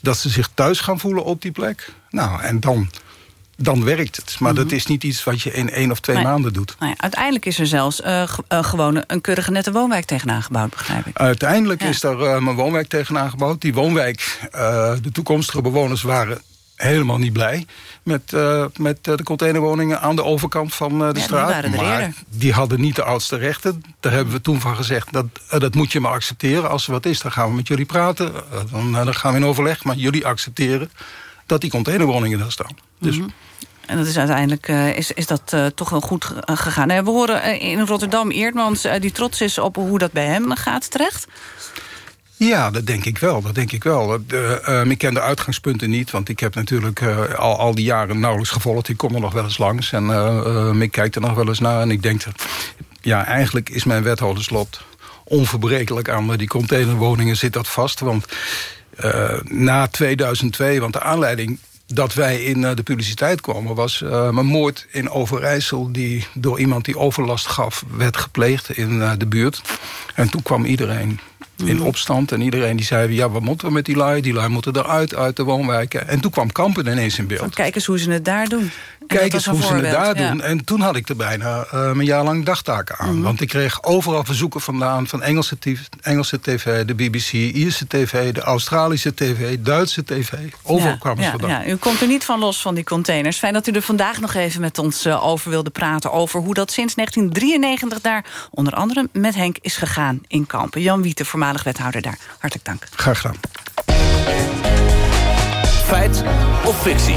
dat ze zich thuis gaan voelen op die plek. Nou, en dan, dan werkt het. Maar mm -hmm. dat is niet iets wat je in één of twee nee. maanden doet. Nou uiteindelijk is er zelfs gewoon een keurige nette woonwijk tegenaan gebouwd, begrijp ik. Uiteindelijk ja. is er een woonwijk tegenaan gebouwd. Die woonwijk, de toekomstige bewoners waren helemaal niet blij met, uh, met uh, de containerwoningen aan de overkant van uh, de ja, straat. Die maar die hadden niet de oudste rechten. Daar hebben we toen van gezegd, dat, dat moet je maar accepteren. Als er wat is, dan gaan we met jullie praten. Dan, dan, gaan we in overleg, maar jullie accepteren dat die containerwoningen daar staan. Dus... Mm -hmm. En dat is uiteindelijk is, is dat toch wel goed gegaan. We horen in Rotterdam Eerdmans die trots is op hoe dat bij hem gaat terecht. Ja, dat denk ik wel. Dat denk ik wel. Uh, ik ken de uitgangspunten niet, want ik heb natuurlijk al, al die jaren nauwelijks gevolgd. Ik kom er nog wel eens langs en uh, ik kijk er nog wel eens naar. En ik denk, dat, ja, eigenlijk is mijn wethouderslot onverbrekelijk aan die containerwoningen zit dat vast. Want na 2002, want de aanleiding dat wij in de publiciteit kwamen... was uh, een moord in Overijssel... die door iemand die overlast gaf werd gepleegd in de buurt. En toen kwam iedereen in Mhm. opstand. En iedereen die zei, ja, wat moeten we met die lui? Die lui moeten eruit, uit de woonwijken. En toen kwam Kampen ineens in beeld. Kijk eens hoe ze het daar doen. En Kijk eens een hoe ze het daar ja. doen. En toen had ik er bijna eh, een jaar lang dagtaken aan. Mhm. Want ik kreeg overal verzoeken vandaan... van Engelse, tv, Engelse tv, de BBC, Ierse tv... de Australische tv, Duitse tv. Overal Ja, kwamen ze ja, vandaan. ja, u komt er niet van los van die containers. Fijn dat u er vandaag nog even met ons eh, over wilde praten... over hoe dat sinds 1993 daar onder andere met Henk is gegaan in Kampen. Jan Wieten, voormalig wethouder daar. Hartelijk dank. Graag gedaan. Feit of fictie?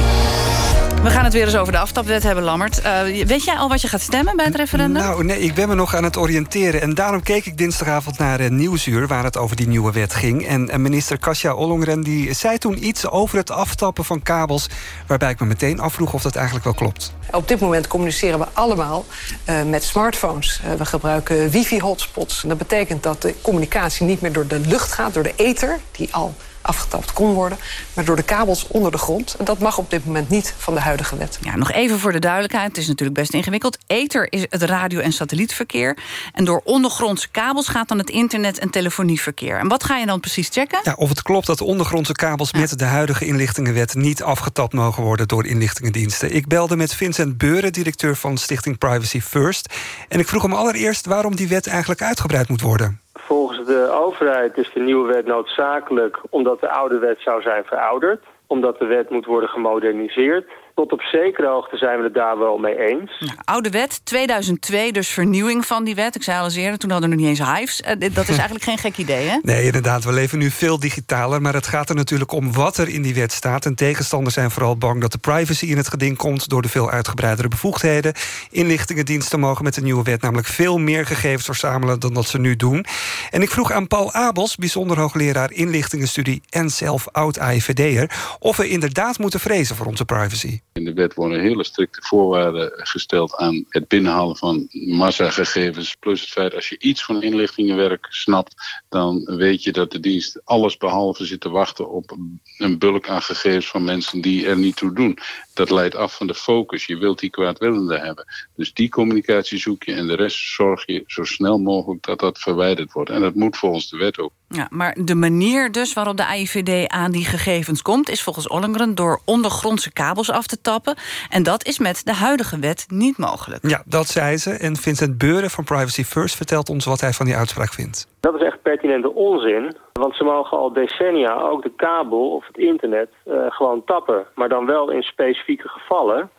We gaan het weer eens over de aftapwet hebben, Lammert. Eh, weet jij al wat je gaat stemmen bij het referendum? Nou, nee, ik ben me nog aan het oriënteren. En daarom keek ik dinsdagavond naar een Nieuwsuur... waar het over die nieuwe wet ging. En minister Kasia Ollongren die zei toen iets over het aftappen van kabels... waarbij ik me meteen afvroeg of dat eigenlijk wel klopt. Op dit moment communiceren we allemaal eh, met smartphones. We gebruiken wifi-hotspots. En dat betekent dat de communicatie niet meer door de lucht gaat, door de ether... die al afgetapt kon worden, maar door de kabels onder de grond. En dat mag op dit moment niet van de huidige wet. Ja, nog even voor de duidelijkheid. Het is natuurlijk best ingewikkeld. Ether is het radio- en satellietverkeer. En door ondergrondse kabels gaat dan het internet- en telefonieverkeer. En wat ga je dan precies checken? Ja, of het klopt dat ondergrondse kabels met de huidige inlichtingenwet... niet afgetapt mogen worden door inlichtingendiensten. Ik belde met Vincent Beuren, directeur van Stichting Privacy First. En ik vroeg hem allereerst waarom die wet eigenlijk uitgebreid moet worden. Volgens de overheid is de nieuwe wet noodzakelijk omdat de oude wet zou zijn verouderd. Omdat de wet moet worden gemoderniseerd. Tot op zekere hoogte zijn we het daar wel mee eens. Oude wet, 2002, dus vernieuwing van die wet. Ik zei al eens eerder, toen hadden we nog niet eens hives. Eh, dat is eigenlijk geen gek idee, hè? Nee, inderdaad, we leven nu veel digitaler... maar het gaat er natuurlijk om wat er in die wet staat. En tegenstanders zijn vooral bang dat de privacy in het geding komt... door de veel uitgebreidere bevoegdheden. Inlichtingendiensten mogen met de nieuwe wet namelijk veel meer gegevens verzamelen... dan dat ze nu doen. En ik vroeg aan Paul Abels, bijzonder hoogleraar inlichtingenstudie... en zelf oud-AIVD'er, of we inderdaad moeten vrezen voor onze privacy. In de wet worden hele strikte voorwaarden gesteld aan het binnenhalen van massagegevens. Plus het feit als je iets van inlichtingenwerk snapt, dan weet je dat de dienst alles behalve zit te wachten op een bulk aan gegevens van mensen die er niet toe doen. Dat leidt af van de focus. Je wilt die kwaadwillende hebben. Dus die communicatie zoek je en de rest zorg je zo snel mogelijk dat dat verwijderd wordt. En dat moet volgens de wet ook. Ja, maar de manier dus waarop de AIVD aan die gegevens komt... is volgens Ollengren door ondergrondse kabels af te tappen. En dat is met de huidige wet niet mogelijk. Ja, dat zei ze. En Vincent Beuren van Privacy First vertelt ons wat hij van die uitspraak vindt. Dat is pertinente onzin. Want ze mogen al decennia ook de kabel of het internet eh, gewoon tappen. Maar dan wel in specifieke gevallen.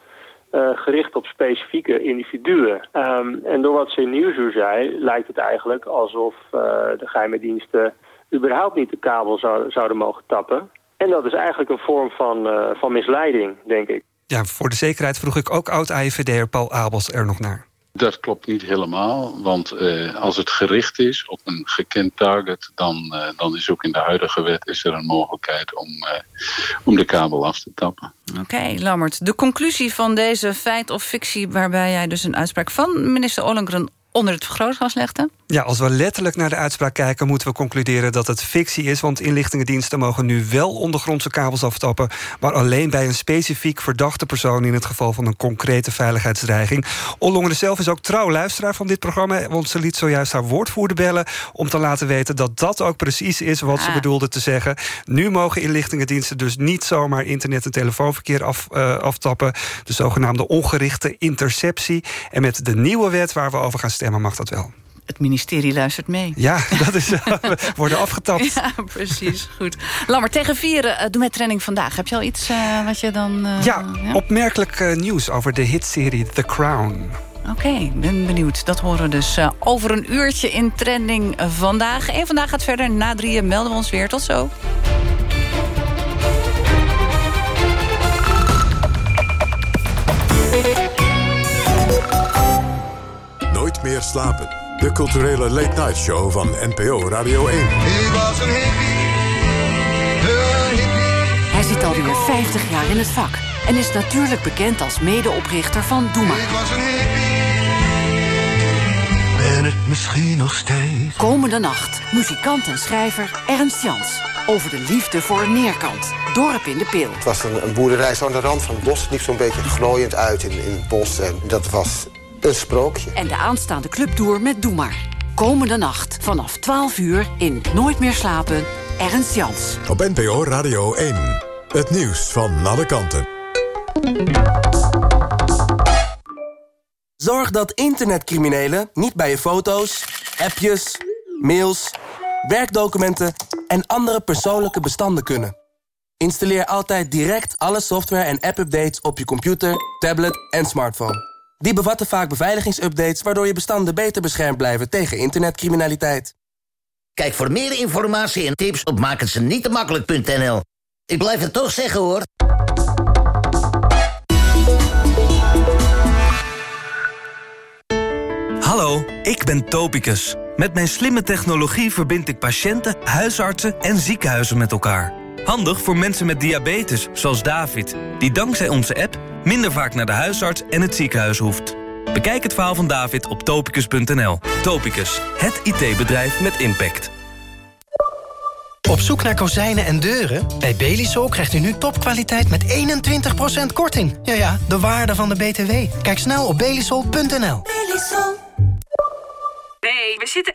eh, gericht op specifieke individuen. Ehm, en door wat ze in Nieuwsuur zei, lijkt het eigenlijk alsof eh, de geheime diensten überhaupt niet de kabel zou- zouden mogen tappen. En dat is eigenlijk een vorm van, van misleiding, denk ik. Ja, voor de zekerheid vroeg ik ook oud-AIVD'er Paul Abels er nog naar. Dat klopt niet helemaal, want eh, als het gericht is op een gekend target... Dan, eh, dan is ook in de huidige wet is er een mogelijkheid om, eh, om de kabel af te tappen. Oké, Lammert. De conclusie van deze feit of fictie... waarbij jij dus een uitspraak van minister Ollengren onder het vergrootglas legde? Ja, als we letterlijk naar de uitspraak kijken... moeten we concluderen dat het fictie is... want inlichtingendiensten mogen nu wel ondergrondse kabels aftappen... maar alleen bij een specifiek verdachte persoon... in het geval van een concrete veiligheidsdreiging. Ollongren zelf is ook trouw luisteraar van dit programma... want ze liet zojuist haar woordvoerder bellen... om te laten weten dat dat ook precies is wat ze Ah. bedoelde te zeggen. Nu mogen inlichtingendiensten dus niet zomaar internet- en telefoonverkeer af, eh, aftappen. De zogenaamde ongerichte interceptie. En met de nieuwe wet waar we over gaan stemmen mag dat wel. Het ministerie luistert mee. Ja, dat is, we worden afgetapt. Ja, precies. Goed. Lammert, tegen vieren, eh, doe met training vandaag. Heb je al iets eh, wat je dan... eh, Ja, opmerkelijk eh, nieuws over de hitserie The Crown. Oké, ben benieuwd. Dat horen we dus eh, over een uurtje in trending eh, vandaag. En vandaag gaat verder. Na drieën melden we ons weer. Tot zo. Meer slapen. De culturele late night show van NPO Radio 1. Ik was een hippie, een hippie. Hij zit alweer 50 jaar in het vak en is natuurlijk bekend als medeoprichter van Doe Maar. Ik was een hippie, ben het misschien nog steeds. Komende nacht, muzikant en schrijver Ernst Jans. Over de liefde voor een neerkant. Dorp in de Peel. Het was een, een boerderij zo aan de rand van het bos. Het liep zo'n beetje glooiend uit in, in het bos. En dat was een sprookje. En de aanstaande clubtour met Doe Maar. Komende nacht vanaf 12 uur in Nooit meer slapen. Ernst Jans. Op NPO Radio 1. Het nieuws van alle kanten. Zorg dat internetcriminelen niet bij je foto's, appjes, mails, werkdocumenten en andere persoonlijke bestanden kunnen. Installeer altijd direct alle software en app-updates op je computer, tablet en smartphone. Die bevatten vaak beveiligingsupdates waardoor je bestanden beter beschermd blijven tegen internetcriminaliteit. Kijk voor meer informatie en tips op makkelijk.nl. Ik blijf het toch zeggen hoor. Hallo, ik ben Topicus. Met mijn slimme technologie verbind ik patiënten, huisartsen en ziekenhuizen met elkaar. Handig voor mensen met diabetes, zoals David... die dankzij onze app minder vaak naar de huisarts en het ziekenhuis hoeft. Bekijk het verhaal van David op topicus.nl. Topicus, het IT-bedrijf met impact. Op zoek naar kozijnen en deuren? Bij Belisol krijgt u nu topkwaliteit met 21% korting. Ja ja, de waarde van de BTW. Kijk snel op belisol.nl. Nee, we zitten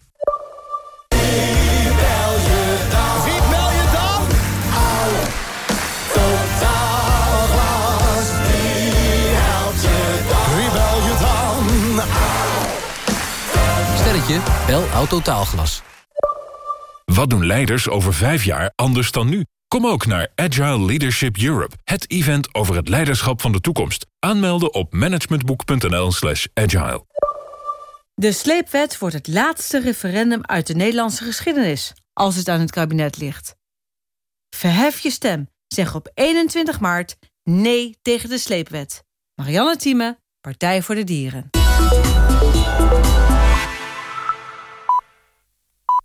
Bel Autotaalglas. Wat doen leiders over vijf jaar anders dan nu? Kom ook naar Agile Leadership Europe, het event over het leiderschap van de toekomst. Aanmelden op managementboek.nl slash agile. De sleepwet wordt het laatste referendum uit de Nederlandse geschiedenis... als het aan het kabinet ligt. Verhef je stem. Zeg op 21 maart nee tegen de sleepwet. Marianne Thieme, Partij voor de Dieren.